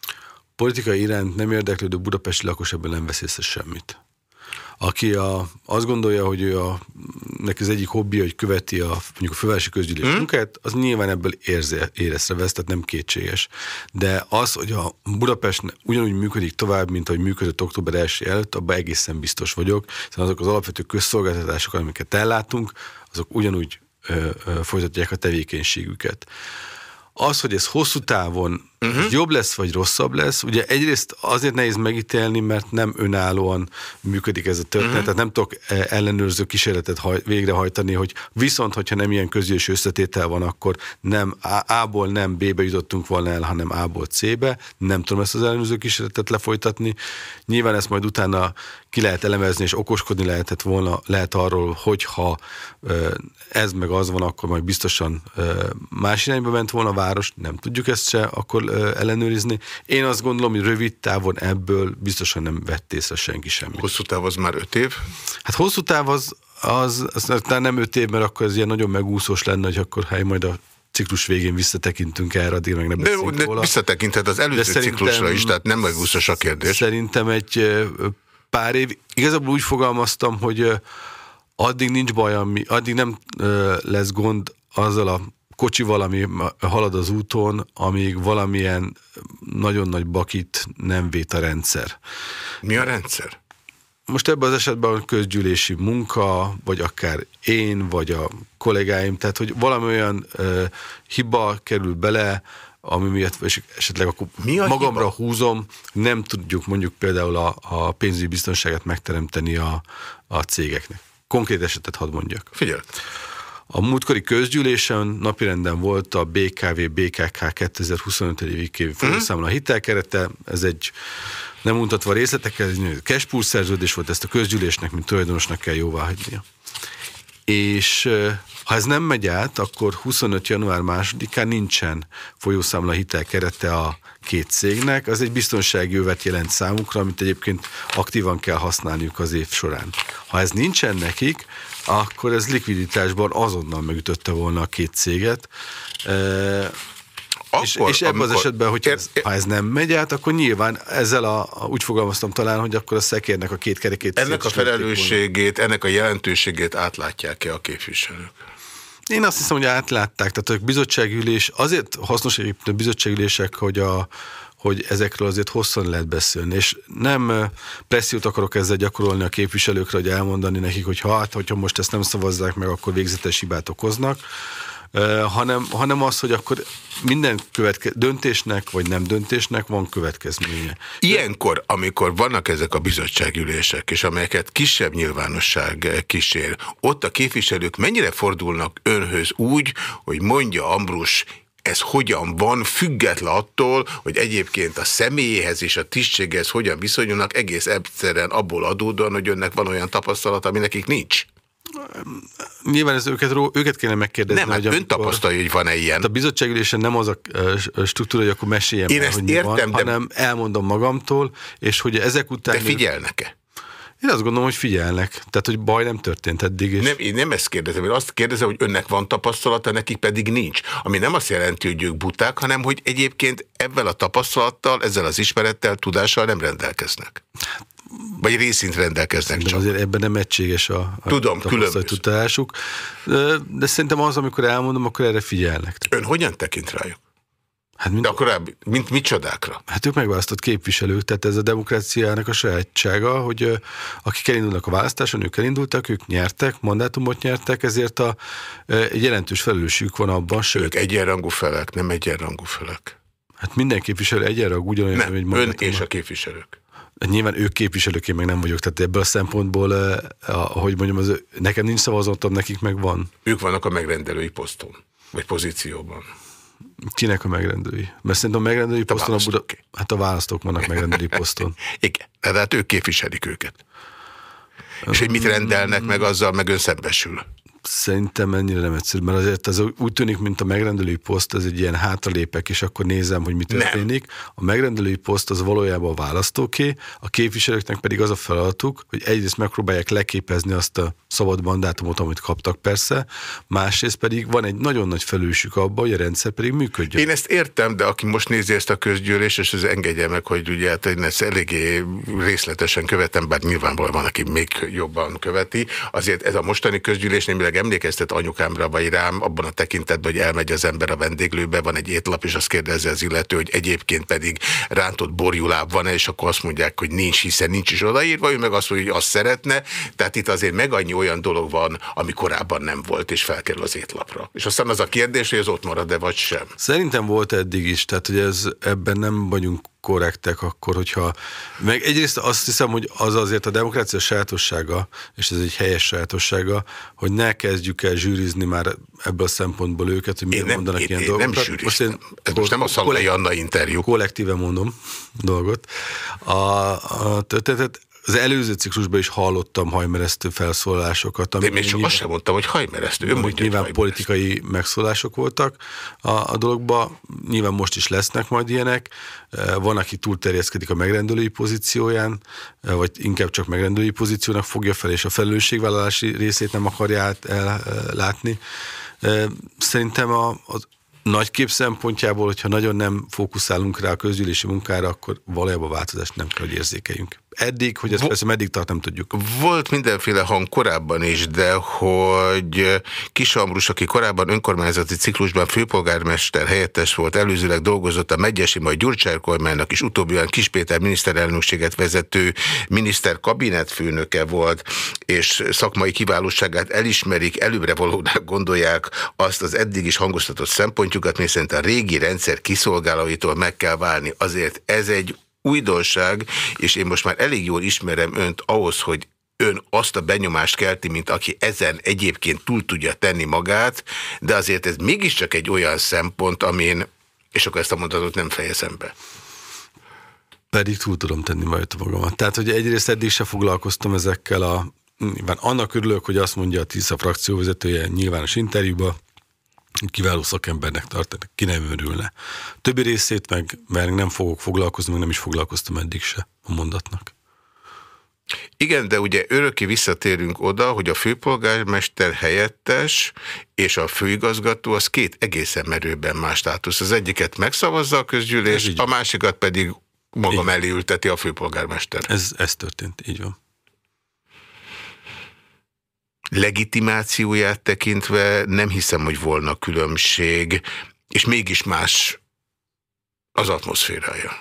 Speaker 3: Politikai iránt nem érdeklődő budapesti lakos ebből nem vesz észre semmit aki a, azt gondolja, hogy ő a, neki az egyik hobbi, hogy követi a, mondjuk a fővárosi közgyűlés hmm. munkát, az nyilván ebből érze, érezre vesz, tehát nem kétséges. De az, hogy a Budapest ugyanúgy működik tovább, mint ahogy működött október 1 előtt, abban egészen biztos vagyok, hiszen azok az alapvető közszolgáltatások, amiket ellátunk, azok ugyanúgy ö, ö, folytatják a tevékenységüket. Az, hogy ez hosszú távon uh-huh. jobb lesz, vagy rosszabb lesz, ugye egyrészt azért nehéz megítélni, mert nem önállóan működik ez a történet, uh-huh. tehát nem tudok eh, ellenőrző kísérletet haj, végrehajtani, hogy viszont, hogyha nem ilyen közös összetétel van, akkor nem A-ból nem B-be jutottunk volna el, hanem A-ból C-be, nem tudom ezt az ellenőrző kísérletet lefolytatni. Nyilván ezt majd utána ki lehet elemezni, és okoskodni lehetett volna, lehet arról, hogyha ez meg az van, akkor majd biztosan más irányba ment volna a város, nem tudjuk ezt se akkor ellenőrizni. Én azt gondolom, hogy rövid távon ebből biztosan nem vett észre senki semmit.
Speaker 1: Hosszú táv az már öt év?
Speaker 3: Hát hosszú táv az, az, az, az nem öt év, mert akkor ez ilyen nagyon megúszós lenne, hogy akkor hely majd a ciklus végén visszatekintünk erre, addig meg nem
Speaker 1: de, de róla. Visszatekinthet az előző ciklusra is, tehát nem megúszós a kérdés.
Speaker 3: Szerintem egy pár év, igazából úgy fogalmaztam, hogy addig nincs baj, ami, addig nem lesz gond azzal a kocsival, ami halad az úton, amíg valamilyen nagyon nagy bakit nem vét a rendszer.
Speaker 1: Mi a rendszer?
Speaker 3: Most ebben az esetben a közgyűlési munka, vagy akár én, vagy a kollégáim, tehát hogy valami olyan uh, hiba kerül bele, ami miatt és esetleg akkor Mi magamra hiba? húzom, nem tudjuk mondjuk például a, a pénzügyi biztonságot megteremteni a, a cégeknek. Konkrét esetet hadd mondjak.
Speaker 1: Figyelj.
Speaker 3: A múltkori közgyűlésen napirenden volt a BKV BKK 2025. évi folyószámla uh-huh. hitelkerete, ez egy nem mutatva részletekkel, egy cashpool szerződés volt, ezt a közgyűlésnek, mint tulajdonosnak kell jóvá hagynia. És ha ez nem megy át, akkor 25. január 2-án nincsen folyószámla hitelkerete a két cégnek. Az egy biztonsági övet jelent számukra, amit egyébként aktívan kell használniuk az év során. Ha ez nincsen nekik, akkor ez likviditásban azonnal megütötte volna a két céget. Akkor, és, és ebben az esetben, hogy ez, ha ez nem megy át, akkor nyilván ezzel a, úgy fogalmaztam talán, hogy akkor a szekérnek a két kerekét...
Speaker 1: Ennek a felelősségét, ennek a jelentőségét átlátják-e a képviselők?
Speaker 3: Én azt hiszem, hogy átlátták. Tehát a bizottságülés, azért hasznos egyébként a bizottságülések, hogy a, hogy ezekről azért hosszan lehet beszélni, és nem pressziót akarok ezzel gyakorolni a képviselőkre, hogy elmondani nekik, hogy hát, hogyha most ezt nem szavazzák meg, akkor végzetes hibát okoznak, hanem, hanem az, hogy akkor minden követke, döntésnek vagy nem döntésnek van következménye.
Speaker 1: Ilyenkor, amikor vannak ezek a bizottságülések, és amelyeket kisebb nyilvánosság kísér, ott a képviselők mennyire fordulnak önhöz úgy, hogy mondja Ambrus, ez hogyan van, független attól, hogy egyébként a személyéhez és a tisztséghez hogyan viszonyulnak, egész egyszerűen abból adódóan, hogy önnek van olyan tapasztalat, ami nekik nincs.
Speaker 3: Nyilván ez őket, őket kéne megkérdezni.
Speaker 1: Nem, hát ön tapasztalja, hogy van-e ilyen.
Speaker 3: A bizottságülésen nem az a struktúra, hogy akkor meséljem
Speaker 1: Én el, ezt hogy értem, van,
Speaker 3: de... hanem elmondom magamtól, és hogy ezek után...
Speaker 1: De figyelnek-e?
Speaker 3: Én azt gondolom, hogy figyelnek. Tehát, hogy baj nem történt eddig. És...
Speaker 1: Nem, én nem ezt kérdezem, én azt kérdezem, hogy önnek van tapasztalata, nekik pedig nincs. Ami nem azt jelenti, hogy ők buták, hanem hogy egyébként ebben a tapasztalattal, ezzel az ismerettel, tudással nem rendelkeznek. Vagy részint rendelkeznek
Speaker 3: de csak. azért ebben nem egységes a,
Speaker 1: a Tudom,
Speaker 3: tudásuk. De, de szerintem az, amikor elmondom, akkor erre figyelnek.
Speaker 1: Ön hogyan tekint rájuk? Hát mint, De akkor mint mit csodákra?
Speaker 3: Hát ők megválasztott képviselők, tehát ez a demokráciának a sajátsága, hogy akik elindulnak a választáson, ők elindultak, ők nyertek, mandátumot nyertek, ezért a, egy jelentős felelősségük van abban,
Speaker 1: sőt. Ők egyenrangú felek, nem egyenrangú felek.
Speaker 3: Hát minden képviselő egyenrangú, ugyanolyan,
Speaker 1: nem, egy ön és a képviselők.
Speaker 3: Nyilván ők képviselők, én meg nem vagyok, tehát ebből a szempontból, ahogy mondjam, az, nekem nincs szavazatom, nekik meg van.
Speaker 1: Ők vannak a megrendelői poszton, vagy pozícióban.
Speaker 3: Kinek a megrendelői? Mert szerintem a megrendelői a poszton a Buda... Hát a választók vannak megrendelői poszton.
Speaker 1: Igen, de hát ők képviselik őket. És hogy mit rendelnek meg, azzal meg ön szembesül.
Speaker 3: Szerintem ennyire nem egyszerű, mert azért ez úgy tűnik, mint a megrendelői poszt, ez egy ilyen hátralépek, és akkor nézem, hogy mi történik. Nem. A megrendelői poszt az valójában a választóké, a képviselőknek pedig az a feladatuk, hogy egyrészt megpróbálják leképezni azt a szabad mandátumot, amit kaptak persze, másrészt pedig van egy nagyon nagy felülsük abban, hogy a rendszer pedig működjön.
Speaker 1: Én ezt értem, de aki most nézi ezt a közgyűlés, és ez engedje meg, hogy ugye hát én ezt eléggé részletesen követem, bár nyilvánvalóan van, aki még jobban követi, azért ez a mostani közgyűlés némileg esetleg emlékeztet anyukámra vagy rám, abban a tekintetben, hogy elmegy az ember a vendéglőbe, van egy étlap, és azt kérdezi az illető, hogy egyébként pedig rántott borjuláb van-e, és akkor azt mondják, hogy nincs, hiszen nincs is odaírva, ő meg azt mondja, hogy azt szeretne. Tehát itt azért meg annyi olyan dolog van, ami korábban nem volt, és felkerül az étlapra. És aztán az a kérdés, hogy az ott marad-e vagy sem.
Speaker 3: Szerintem volt eddig is, tehát hogy ez, ebben nem vagyunk korrektek akkor, hogyha... Meg egyrészt azt hiszem, hogy az azért a demokrácia sajátossága, és ez egy helyes sajátossága, hogy ne kezdjük el zsűrizni már ebből a szempontból őket, hogy miért mondanak én, ilyen én dolgokat.
Speaker 1: Nem most, én, ez most nem a Szalai Anna interjú.
Speaker 3: Kollektíve mondom dolgot. A, a, tehát az előző ciklusban is hallottam hajmeresztő felszólásokat.
Speaker 1: De én még csak azt sem mondtam, hogy hajmeresztő.
Speaker 3: Ön nyilván hajmeresztő. politikai megszólások voltak a, a dologba. Nyilván most is lesznek majd ilyenek. E, van, aki túlterjeszkedik a megrendelői pozícióján, e, vagy inkább csak megrendelői pozíciónak fogja fel, és a felelősségvállalási részét nem akarja látni. E, szerintem a, az nagy kép szempontjából, hogyha nagyon nem fókuszálunk rá a közgyűlési munkára, akkor valójában változást nem kell, hogy érzékeljünk eddig, hogy ezt Vo persze meddig tart, nem tudjuk.
Speaker 1: Volt mindenféle hang korábban is, de hogy Kis Ambrus, aki korábban önkormányzati ciklusban főpolgármester helyettes volt, előzőleg dolgozott a Megyesi, majd Gyurcsány kormánynak is, utóbbian Kis Péter miniszterelnökséget vezető miniszter kabinetfőnöke volt, és szakmai kiválóságát elismerik, előbbre valónak gondolják azt az eddig is hangoztatott szempontjukat, mi szerint a régi rendszer kiszolgálóitól meg kell válni. Azért ez egy újdonság, és én most már elég jól ismerem önt ahhoz, hogy ön azt a benyomást kelti, mint aki ezen egyébként túl tudja tenni magát, de azért ez mégiscsak egy olyan szempont, amin, és akkor ezt a mondatot nem fejezem be.
Speaker 3: Pedig túl tudom tenni majd magamat. Tehát, hogy egyrészt eddig se foglalkoztam ezekkel a... Nyilván annak örülök, hogy azt mondja a TISZA frakcióvezetője nyilvános interjúban, kiváló szakembernek tartani, ki nem örülne. Többi részét meg, mert nem fogok foglalkozni, meg nem is foglalkoztam eddig se a mondatnak.
Speaker 1: Igen, de ugye örökké visszatérünk oda, hogy a főpolgármester helyettes és a főigazgató az két egészen merőben más státusz. Az egyiket megszavazza a közgyűlés, a másikat pedig maga mellé ülteti a főpolgármester.
Speaker 3: Ez, ez történt, így van
Speaker 1: legitimációját tekintve nem hiszem, hogy volna különbség, és mégis más az atmoszférája.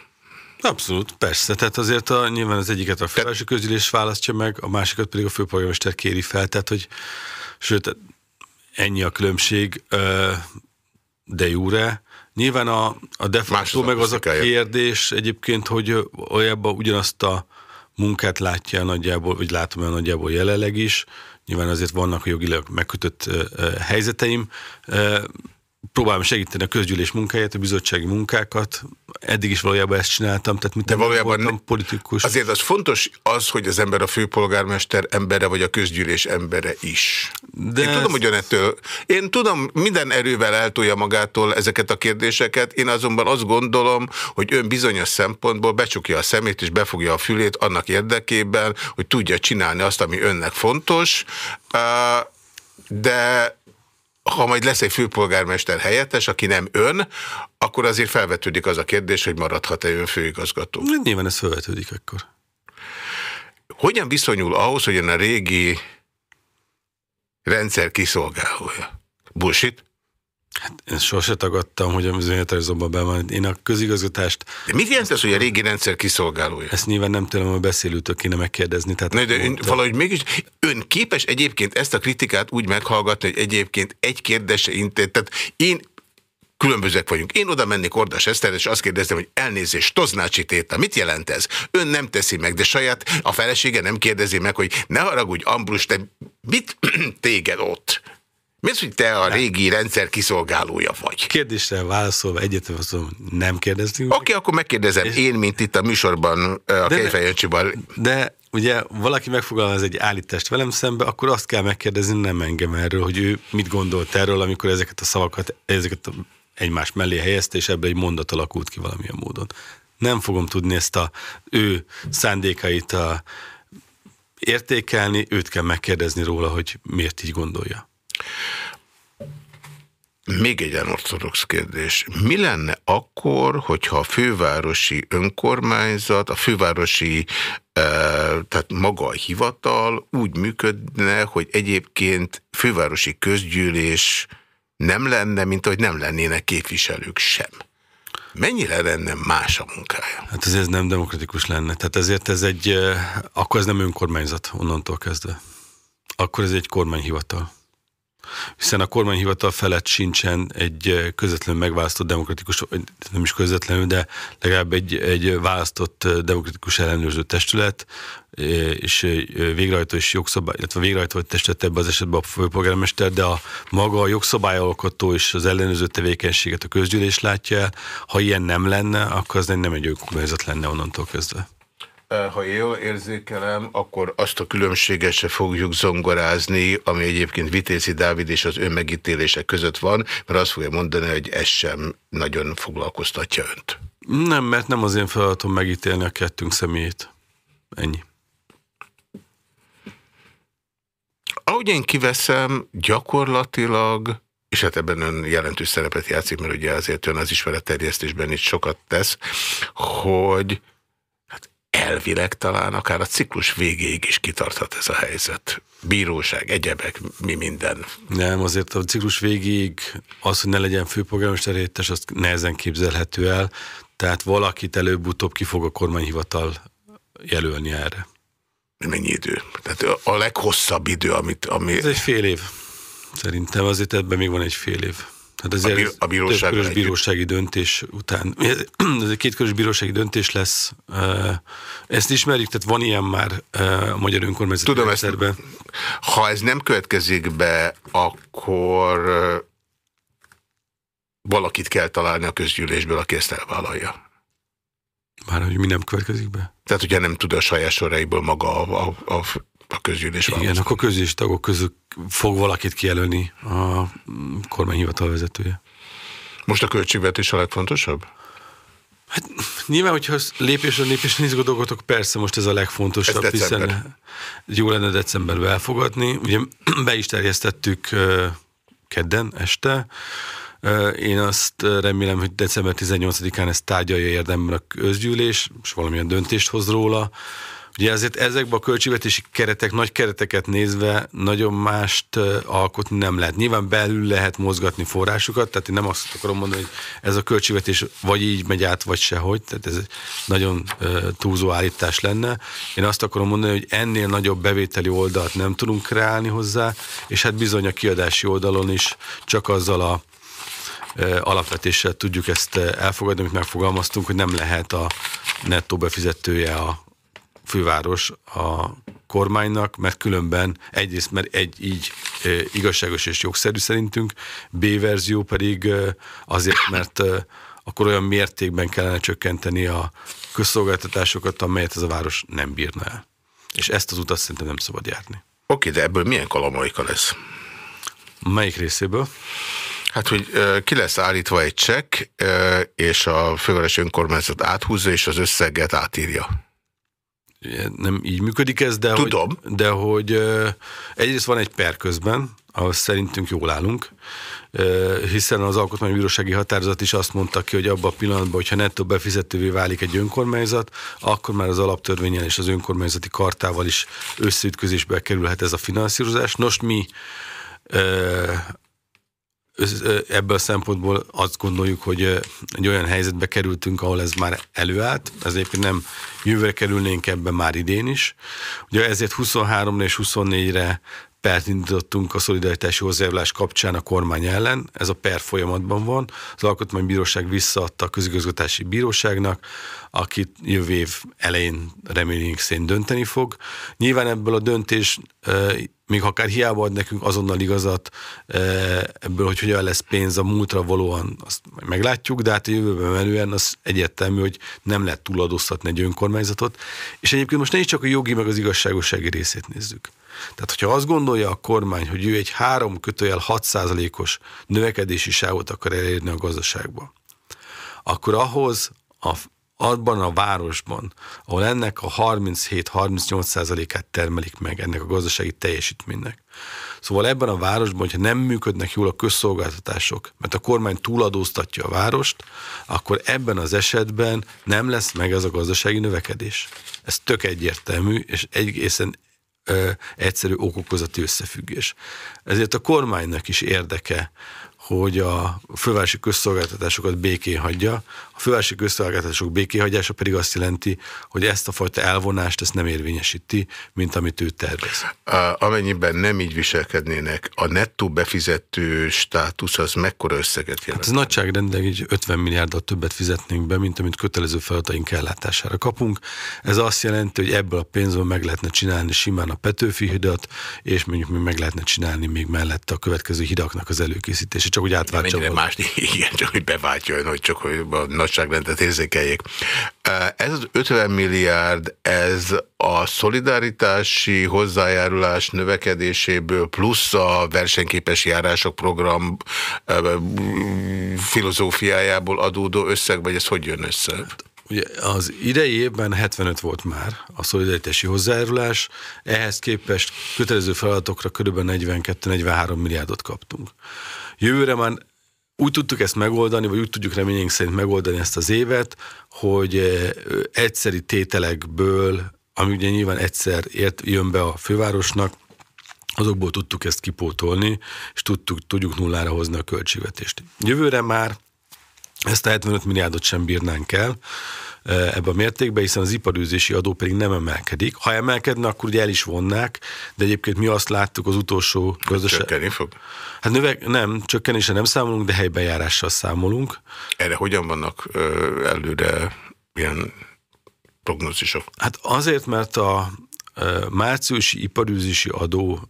Speaker 3: Abszolút, persze. Tehát azért a, nyilván az egyiket a felső közülés választja meg, a másikat pedig a főpolgármester kéri fel. Tehát, hogy sőt, ennyi a különbség de jure. Nyilván a, a de facto meg az a kérdés egyébként, hogy olyanban ugyanazt a munkát látja nagyjából, vagy látom olyan nagyjából jelenleg is, nyilván azért vannak jogilag megkötött helyzeteim, próbálom segíteni a közgyűlés munkáját, a bizottsági munkákat. Eddig is valójában ezt csináltam, tehát mit
Speaker 1: De valójában
Speaker 3: voltam politikus.
Speaker 1: Azért az fontos az, hogy az ember a főpolgármester embere, vagy a közgyűlés embere is. De én tudom, hogy ettől, én tudom, minden erővel eltolja magától ezeket a kérdéseket, én azonban azt gondolom, hogy ön bizonyos szempontból becsukja a szemét és befogja a fülét annak érdekében, hogy tudja csinálni azt, ami önnek fontos, de ha majd lesz egy főpolgármester helyettes, aki nem ön, akkor azért felvetődik az a kérdés, hogy maradhat-e ön főigazgató.
Speaker 3: Nyilván ez felvetődik akkor.
Speaker 1: Hogyan viszonyul ahhoz, hogy ön a régi rendszer kiszolgálója? Bullshit?
Speaker 3: Hát én sose tagadtam, hogy a zönyötelezóban be van. Én a közigazgatást...
Speaker 1: De mit jelent ez, hogy a régi rendszer kiszolgálója?
Speaker 3: Ezt nyilván nem tudom, a beszélőtől kéne megkérdezni. Tehát
Speaker 1: ne, de ön, valahogy mégis ön képes egyébként ezt a kritikát úgy meghallgatni, hogy egyébként egy kérdése intéz. Tehát én különbözőek vagyunk. Én oda mennék Ordas Eszter, és azt kérdeztem, hogy elnézést, Toznácsi Téta, mit jelent ez? Ön nem teszi meg, de saját a felesége nem kérdezi meg, hogy ne haragudj, Ambrus, te mit téged ott? Mi az, hogy te a régi rendszer kiszolgálója vagy?
Speaker 3: Kérdésre válaszolva egyetem azt nem kérdeztünk.
Speaker 1: Oké, okay, akkor megkérdezem és... én, mint itt a műsorban, a Kejfejöncsiban.
Speaker 3: De ugye valaki megfogalmaz egy állítást velem szembe, akkor azt kell megkérdezni, nem engem erről, hogy ő mit gondolt erről, amikor ezeket a szavakat, ezeket egymás mellé helyezte, és ebből egy mondat alakult ki valamilyen módon. Nem fogom tudni ezt a ő szándékait a, értékelni, őt kell megkérdezni róla, hogy miért így gondolja.
Speaker 1: Még egy ortodox kérdés. Mi lenne akkor, hogyha a fővárosi önkormányzat, a fővárosi, tehát maga a hivatal úgy működne, hogy egyébként fővárosi közgyűlés nem lenne, mint hogy nem lennének képviselők sem. Mennyire lenne más a munkája?
Speaker 3: Hát ez nem demokratikus lenne. Tehát ezért ez egy, akkor ez nem önkormányzat onnantól kezdve. Akkor ez egy kormányhivatal hiszen a kormányhivatal felett sincsen egy eh, közvetlenül megválasztott demokratikus, nem is közvetlenül, de legalább egy, egy választott eh, demokratikus ellenőrző testület, eh, és végrehajtó és jogszabály, illetve végrehajtó testület ebben az esetben a főpolgármester, de a maga a jogszabályalkotó és az ellenőrző tevékenységet a közgyűlés látja el. Ha ilyen nem lenne, akkor az nem egy önkormányzat lenne onnantól kezdve.
Speaker 1: Ha jól érzékelem, akkor azt a különbséget se fogjuk zongorázni, ami egyébként Vitézi Dávid és az önmegítélése között van, mert azt fogja mondani, hogy ez sem nagyon foglalkoztatja önt.
Speaker 3: Nem, mert nem az én feladatom megítélni a kettőnk személyét. Ennyi.
Speaker 1: Ahogy én kiveszem, gyakorlatilag és hát ebben ön jelentős szerepet játszik, mert ugye azért ön az ismeretterjesztésben is sokat tesz, hogy elvileg talán akár a ciklus végéig is kitarthat ez a helyzet. Bíróság, egyebek, mi minden.
Speaker 3: Nem, azért a ciklus végéig az, hogy ne legyen főpolgármester helyettes, az nehezen képzelhető el, tehát valakit előbb-utóbb ki fog a kormányhivatal jelölni erre.
Speaker 1: Mennyi idő? Tehát a leghosszabb idő, amit... Ami...
Speaker 3: Ez egy fél év. Szerintem azért ebben még van egy fél év.
Speaker 1: Hát azért a, bí a bíróság
Speaker 3: körös bírósági döntés után. Ez egy kétkörös bírósági döntés lesz. Ezt ismerjük, tehát van ilyen már a magyar önkormányzati
Speaker 1: Tudom, rendszerben. Ezt, ha ez nem következik be, akkor valakit kell találni a közgyűlésből, aki ezt elvállalja.
Speaker 3: Már hogy mi nem következik be?
Speaker 1: Tehát ugye nem tud a saját soraiból maga a, a, a a közgyűlés
Speaker 3: Igen, akkor közgyűlés tagok közül fog valakit kijelölni a kormányhivatal vezetője.
Speaker 1: Most a költségvetés a legfontosabb?
Speaker 3: Hát nyilván, hogyha lépésről lépésre izgadogatok, persze most ez a legfontosabb, ez hiszen jó lenne decemberben elfogadni. Ugye be is terjesztettük kedden este, én azt remélem, hogy december 18-án ezt tárgyalja érdemben a közgyűlés, és valamilyen döntést hoz róla. Ugye ezért ezekben a költségvetési keretek, nagy kereteket nézve nagyon mást alkotni nem lehet. Nyilván belül lehet mozgatni forrásokat, tehát én nem azt akarom mondani, hogy ez a költségvetés vagy így megy át, vagy sehogy, tehát ez nagyon túlzó állítás lenne. Én azt akarom mondani, hogy ennél nagyobb bevételi oldalt nem tudunk kreálni hozzá, és hát bizony a kiadási oldalon is csak azzal a alapvetéssel tudjuk ezt elfogadni, amit megfogalmaztunk, hogy nem lehet a nettó befizetője a főváros a kormánynak, mert különben egyrészt, mert egy így e, igazságos és jogszerű szerintünk, B verzió pedig e, azért, mert e, akkor olyan mértékben kellene csökkenteni a közszolgáltatásokat, amelyet ez a város nem bírna el. És ezt az utat szerintem nem szabad járni.
Speaker 1: Oké, de ebből milyen kalamaika lesz?
Speaker 3: Melyik részéből?
Speaker 1: Hát, hogy ki lesz állítva egy csekk, és a fővárosi önkormányzat áthúzza, és az összeget átírja
Speaker 3: nem így működik ez, de
Speaker 1: Tudom.
Speaker 3: hogy, de hogy egyrészt van egy per közben, ahol szerintünk jól állunk, hiszen az Alkotmánybírósági Határozat is azt mondta ki, hogy abban a pillanatban, hogyha nettó befizetővé válik egy önkormányzat, akkor már az alaptörvényen és az önkormányzati kartával is összeütközésbe kerülhet ez a finanszírozás. Nos, mi ebből a szempontból azt gondoljuk, hogy egy olyan helyzetbe kerültünk, ahol ez már előállt, ez egyébként nem jövőre kerülnénk ebben már idén is. Ugye ezért 23 és 24-re pert indítottunk a szolidaritási hozzájárulás kapcsán a kormány ellen. Ez a per folyamatban van. Az Alkotmánybíróság visszaadta a közigazgatási bíróságnak, akit jövő év elején remélünk szerint dönteni fog. Nyilván ebből a döntés még akár hiába ad nekünk azonnal igazat ebből, hogy hogyan lesz pénz a múltra valóan, azt meglátjuk, de hát a jövőben menően az egyértelmű, hogy nem lehet túladóztatni egy önkormányzatot. És egyébként most ne is csak a jogi meg az igazságossági részét nézzük. Tehát, hogyha azt gondolja a kormány, hogy ő egy három kötőjel 6%-os növekedési sávot akar elérni a gazdaságba, akkor ahhoz a abban a városban, ahol ennek a 37-38%-át termelik meg ennek a gazdasági teljesítménynek. Szóval ebben a városban, hogyha nem működnek jól a közszolgáltatások, mert a kormány túladóztatja a várost, akkor ebben az esetben nem lesz meg az a gazdasági növekedés. Ez tök egyértelmű, és egészen ö, egyszerű okokozati összefüggés. Ezért a kormánynak is érdeke, hogy a fővárosi közszolgáltatásokat békén hagyja. A fővárosi közszolgáltatások békén hagyása pedig azt jelenti, hogy ezt a fajta elvonást ezt nem érvényesíti, mint amit ő tervez.
Speaker 1: Amennyiben nem így viselkednének, a nettó befizető státusz az mekkora összeget jelent? Hát
Speaker 3: ez nagyságrendileg így 50 milliárdot többet fizetnénk be, mint amit kötelező feladataink ellátására kapunk. Ez azt jelenti, hogy ebből a pénzből meg lehetne csinálni simán a Petőfi hidat, és mondjuk még meg lehetne csinálni még mellette a következő hidaknak az előkészítését csak úgy átváltsa.
Speaker 1: Mennyire más, igen, csak hogy beváltja, hogy csak hogy a nagyságrendet érzékeljék. Ez az 50 milliárd, ez a szolidaritási hozzájárulás növekedéséből plusz a versenyképes járások program filozófiájából adódó összeg, vagy ez hogy jön össze?
Speaker 3: Ugye az idei évben 75 volt már a szolidaritási hozzájárulás, ehhez képest kötelező feladatokra kb. 42-43 milliárdot kaptunk. Jövőre már úgy tudtuk ezt megoldani, vagy úgy tudjuk reményénk szerint megoldani ezt az évet, hogy egyszeri tételekből, ami ugye nyilván egyszer ért, jön be a fővárosnak, azokból tudtuk ezt kipótolni, és tudtuk, tudjuk nullára hozni a költségvetést. Jövőre már ezt a 75 milliárdot sem bírnánk el, ebbe a mértékbe, hiszen az iparűzési adó pedig nem emelkedik. Ha emelkedne, akkor ugye el is vonnák, de egyébként mi azt láttuk az utolsó
Speaker 1: gazdaság... Csökkenni fog?
Speaker 3: Hát növek, nem, csökkenésre nem számolunk, de helybejárással számolunk.
Speaker 1: Erre hogyan vannak előre ilyen prognózisok?
Speaker 3: Hát azért, mert a márciusi iparűzési adó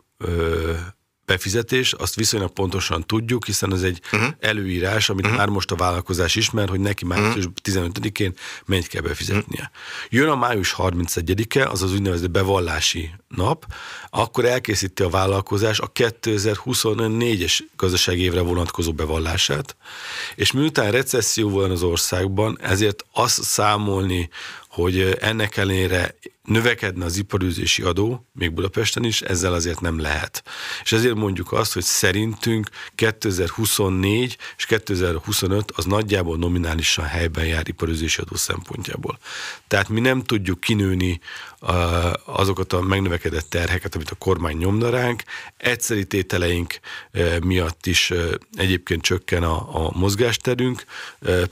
Speaker 3: befizetés, azt viszonylag pontosan tudjuk, hiszen ez egy uh-huh. előírás, amit uh-huh. már most a vállalkozás ismer, hogy neki március uh-huh. 15-én mennyit kell befizetnie. Jön a május 31-e, az az úgynevezett bevallási nap, akkor elkészíti a vállalkozás a 2024-es gazdasági évre vonatkozó bevallását, és miután recesszió van az országban, ezért azt számolni, hogy ennek ellenére növekedne az iparűzési adó, még Budapesten is, ezzel azért nem lehet. És ezért mondjuk azt, hogy szerintünk 2024 és 2025 az nagyjából nominálisan helyben jár iparűzési adó szempontjából. Tehát mi nem tudjuk kinőni azokat a megnövekedett terheket, amit a kormány nyomna ránk. Egyszeri tételeink miatt is egyébként csökken a, a mozgásterünk.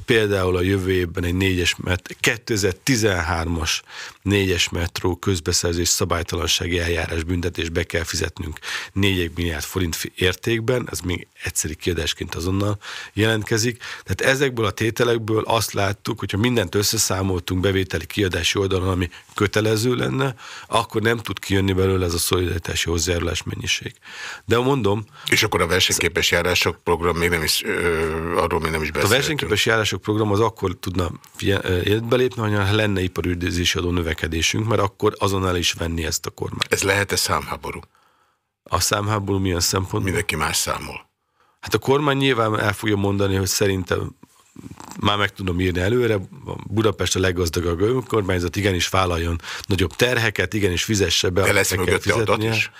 Speaker 3: Például a jövő évben egy 4-es, 2013-as 4-es metró közbeszerzés szabálytalansági eljárás büntetés be kell fizetnünk 4 milliárd forint értékben, ez még egyszeri kiadásként azonnal jelentkezik. Tehát ezekből a tételekből azt láttuk, hogyha mindent összeszámoltunk bevételi kiadási oldalon, ami kötelező lenne, akkor nem tud kijönni belőle ez a szolidaritási hozzájárulás mennyiség. De mondom...
Speaker 1: És akkor a versenyképes járások program még nem is, ö, arról még nem is beszéltünk.
Speaker 3: A versenyképes járások program az akkor tudna életbe lépni, ha lenne iparüldözési adó növekedésünk, mert akkor azonnal is venni ezt a kormány.
Speaker 1: Ez lehet-e számháború?
Speaker 3: A számháború milyen szempontból?
Speaker 1: Mindenki más számol.
Speaker 3: Hát a kormány nyilván el fogja mondani, hogy szerintem már meg tudom írni előre, Budapest a leggazdagabb önkormányzat, igenis vállaljon nagyobb terheket, igenis fizesse be.
Speaker 1: De lesz mögötte adat is?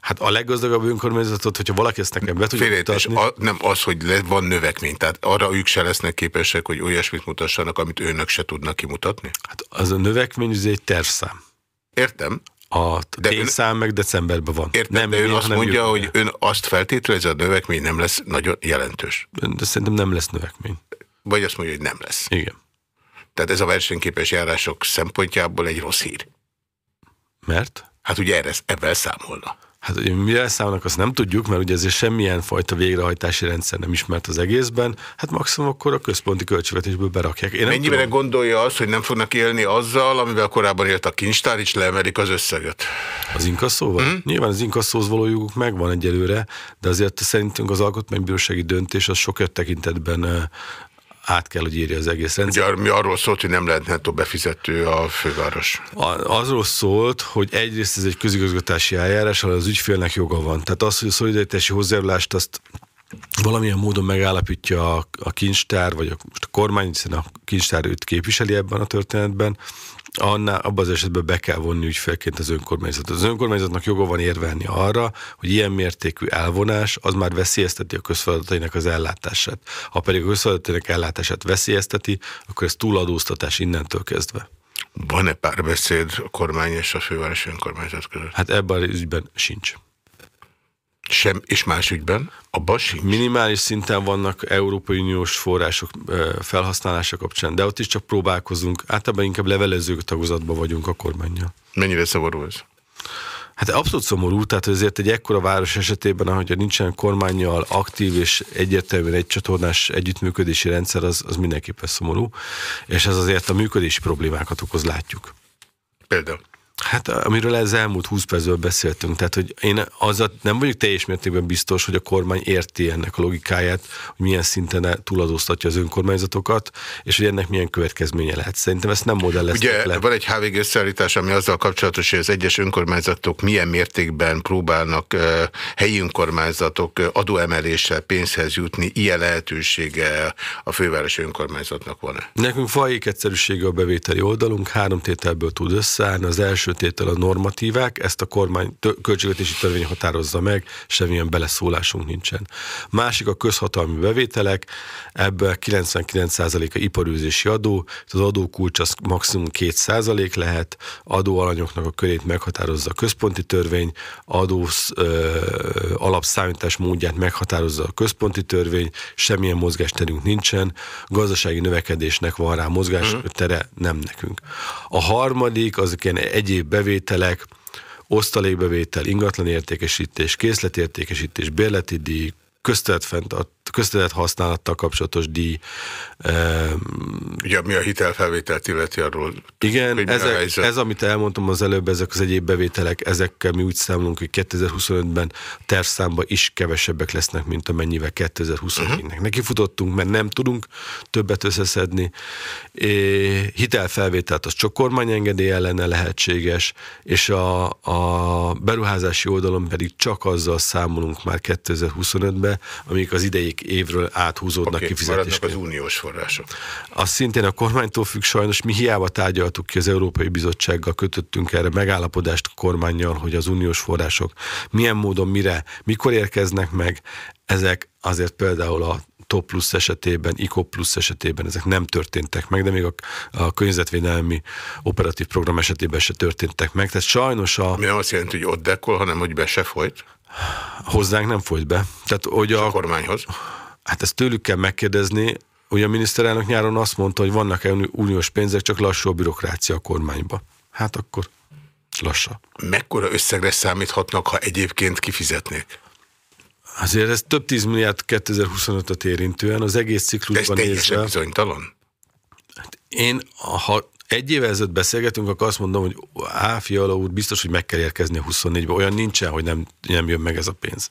Speaker 3: Hát a leggazdagabb önkormányzatot, hogyha valaki ezt nekem be tudja mutatni.
Speaker 1: A, nem az, hogy van növekmény, tehát arra ők se lesznek képesek, hogy olyasmit mutassanak, amit őnök se tudnak kimutatni?
Speaker 3: Hát az a növekmény, ez egy tervszám.
Speaker 1: Értem.
Speaker 3: A tényszám meg decemberben van.
Speaker 1: Értem, nem de ön azt mondja, hogy ön azt feltételezi, a növekmény nem lesz nagyon jelentős.
Speaker 3: De szerintem nem lesz növekmény.
Speaker 1: Vagy azt mondja, hogy nem lesz.
Speaker 3: Igen.
Speaker 1: Tehát ez a versenyképes járások szempontjából egy rossz hír.
Speaker 3: Mert?
Speaker 1: Hát ugye erre, ebben számolna.
Speaker 3: Hát, hogy mire számolnak, azt nem tudjuk, mert ugye ezért semmilyen fajta végrehajtási rendszer nem ismert az egészben. Hát maximum akkor a központi költségvetésből berakják.
Speaker 1: Én Mennyire tudom... gondolja azt, hogy nem fognak élni azzal, amivel korábban élt a kincstár, és leemelik az összeget?
Speaker 3: Az inkasszóval? Mm. Nyilván az inkasszóhoz való joguk megvan egyelőre, de azért szerintünk az alkotmánybírósági döntés az sok tekintetben át kell, hogy írja az egész rendszer.
Speaker 1: Ugye mi arról szólt, hogy nem lehet nettó befizető a főváros.
Speaker 3: A, azról szólt, hogy egyrészt ez egy közigazgatási eljárás, ahol az ügyfélnek joga van. Tehát az, hogy a szolidaritási hozzájárulást azt valamilyen módon megállapítja a, a kincstár, vagy a, most a kormány, hiszen a kincstár őt képviseli ebben a történetben, annál, abban az esetben be kell vonni ügyfélként az önkormányzatot. Az önkormányzatnak joga van érvelni arra, hogy ilyen mértékű elvonás az már veszélyezteti a közfeladatainak az ellátását. Ha pedig a közfeladatainak ellátását veszélyezteti, akkor ez túladóztatás innentől kezdve.
Speaker 1: Van-e párbeszéd a kormány és a fővárosi önkormányzat között?
Speaker 3: Hát ebben az ügyben sincs.
Speaker 1: Sem, és más ügyben? Abban sincs?
Speaker 3: Minimális szinten vannak Európai Uniós források felhasználása kapcsán, de ott is csak próbálkozunk. Általában inkább levelező tagozatban vagyunk a kormányjal.
Speaker 1: Mennyire szomorú ez?
Speaker 3: Hát abszolút szomorú, tehát azért egy ekkora város esetében, ahogy nincsen kormányjal aktív és egyértelműen egy csatornás együttműködési rendszer, az, az mindenképpen szomorú, és ez azért a működési problémákat okoz, látjuk.
Speaker 1: Például?
Speaker 3: Hát amiről ez elmúlt 20 percben beszéltünk, tehát hogy én azzal nem vagyok teljes mértékben biztos, hogy a kormány érti ennek a logikáját, hogy milyen szinten túladóztatja az önkormányzatokat, és hogy ennek milyen következménye lehet. Szerintem ezt nem modell
Speaker 1: Ugye
Speaker 3: le.
Speaker 1: van egy HVG összeállítás, ami azzal kapcsolatos, hogy az egyes önkormányzatok milyen mértékben próbálnak helyi önkormányzatok adóemeléssel pénzhez jutni, ilyen lehetősége a fővárosi önkormányzatnak van-e?
Speaker 3: Nekünk fajék egyszerűsége a bevételi oldalunk, három tételből tud összeállni. Az első tétel a normatívák, ezt a kormány költségvetési törvény határozza meg, semmilyen beleszólásunk nincsen. Másik a közhatalmi bevételek, ebből 99%-a iparűzési adó, az adókulcs az maximum 2% lehet, adóalanyoknak a körét meghatározza a központi törvény, adó ö, alapszámítás módját meghatározza a központi törvény, semmilyen mozgásterünk nincsen, gazdasági növekedésnek van rá mozgástere, nem nekünk. A harmadik, azok ilyen egyéb egyéb bevételek, osztalékbevétel, ingatlan értékesítés, készletértékesítés, bérleti díj, köztelet, fenntart, köztelet használattal kapcsolatos díj.
Speaker 1: Ugye, mi a hitelfelvételt illeti arról?
Speaker 3: Igen, ezek, ez, amit elmondtam az előbb, ezek az egyéb bevételek, ezekkel mi úgy számolunk, hogy 2025-ben tervszámban is kevesebbek lesznek, mint amennyivel 2024-nek. Uh-huh. Neki futottunk, mert nem tudunk többet összeszedni. É, hitelfelvételt az csak kormányengedély ellene lehetséges, és a, a beruházási oldalon pedig csak azzal számolunk már 2025-ben, amik az idei évről áthúzódnak okay, kifizetések.
Speaker 1: az uniós források.
Speaker 3: Az szintén a kormánytól függ sajnos. Mi hiába tárgyaltuk ki az Európai Bizottsággal, kötöttünk erre megállapodást a kormányjal, hogy az uniós források milyen módon, mire, mikor érkeznek meg. Ezek azért például a Top Plus esetében, ICO Plus esetében ezek nem történtek meg, de még a, a környezetvédelmi operatív program esetében se történtek meg. Tehát sajnos a...
Speaker 1: Mi nem azt jelenti, hogy ott dekol, hanem hogy be se folyt?
Speaker 3: Hozzánk nem folyt be. Tehát, hogy
Speaker 1: a, a kormányhoz?
Speaker 3: Hát ezt tőlük kell megkérdezni. Ugye a miniszterelnök nyáron azt mondta, hogy vannak-e uniós pénzek, csak lassú a bürokrácia a kormányba. Hát akkor lassa.
Speaker 1: Mekkora összegre számíthatnak, ha egyébként kifizetnék?
Speaker 3: Azért ez több tíz milliárd 2025-öt érintően, az egész ciklusban
Speaker 1: De ez teljesen bizonytalan?
Speaker 3: Hát én, ha egy évvel ezelőtt beszélgetünk, akkor azt mondom, hogy á, Fiala úr, biztos, hogy meg kell érkezni a 24-be. Olyan nincsen, hogy nem, nem jön meg ez a pénz.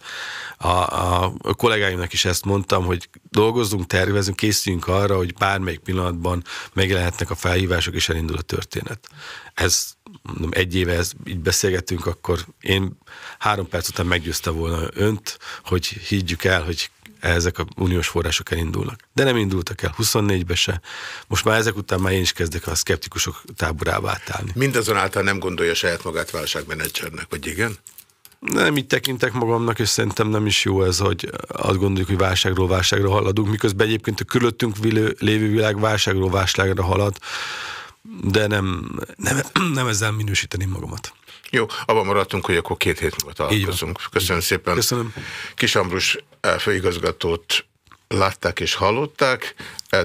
Speaker 3: A, a, a kollégáimnak is ezt mondtam, hogy dolgozzunk, tervezünk, készüljünk arra, hogy bármelyik pillanatban megjelenhetnek a felhívások, és elindul a történet. Ez mondom, egy éve ez, így beszélgetünk, akkor én három perc után meggyőzte volna önt, hogy higgyük el, hogy ezek a uniós források elindulnak. De nem indultak el 24-be se. Most már ezek után már én is kezdek a szkeptikusok táborába átállni.
Speaker 1: Mindazonáltal nem gondolja saját magát válságmenedzsernek, vagy igen?
Speaker 3: Nem így tekintek magamnak, és szerintem nem is jó ez, hogy azt gondoljuk, hogy válságról válságra haladunk, miközben egyébként a körülöttünk lévő világ válságról válságra halad, de nem, nem, nem ezzel minősíteni magamat.
Speaker 1: Jó, abban maradtunk, hogy akkor két hét múlva találkozunk. Köszönöm szépen.
Speaker 3: Köszönöm.
Speaker 1: Kis Ambrus főigazgatót látták és hallották.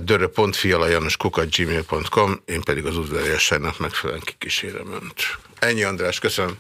Speaker 1: Dörö.fialajanoskukat.gmail.com Én pedig az udvariasságnak megfelelően kikísérem önt. Ennyi András, köszönöm.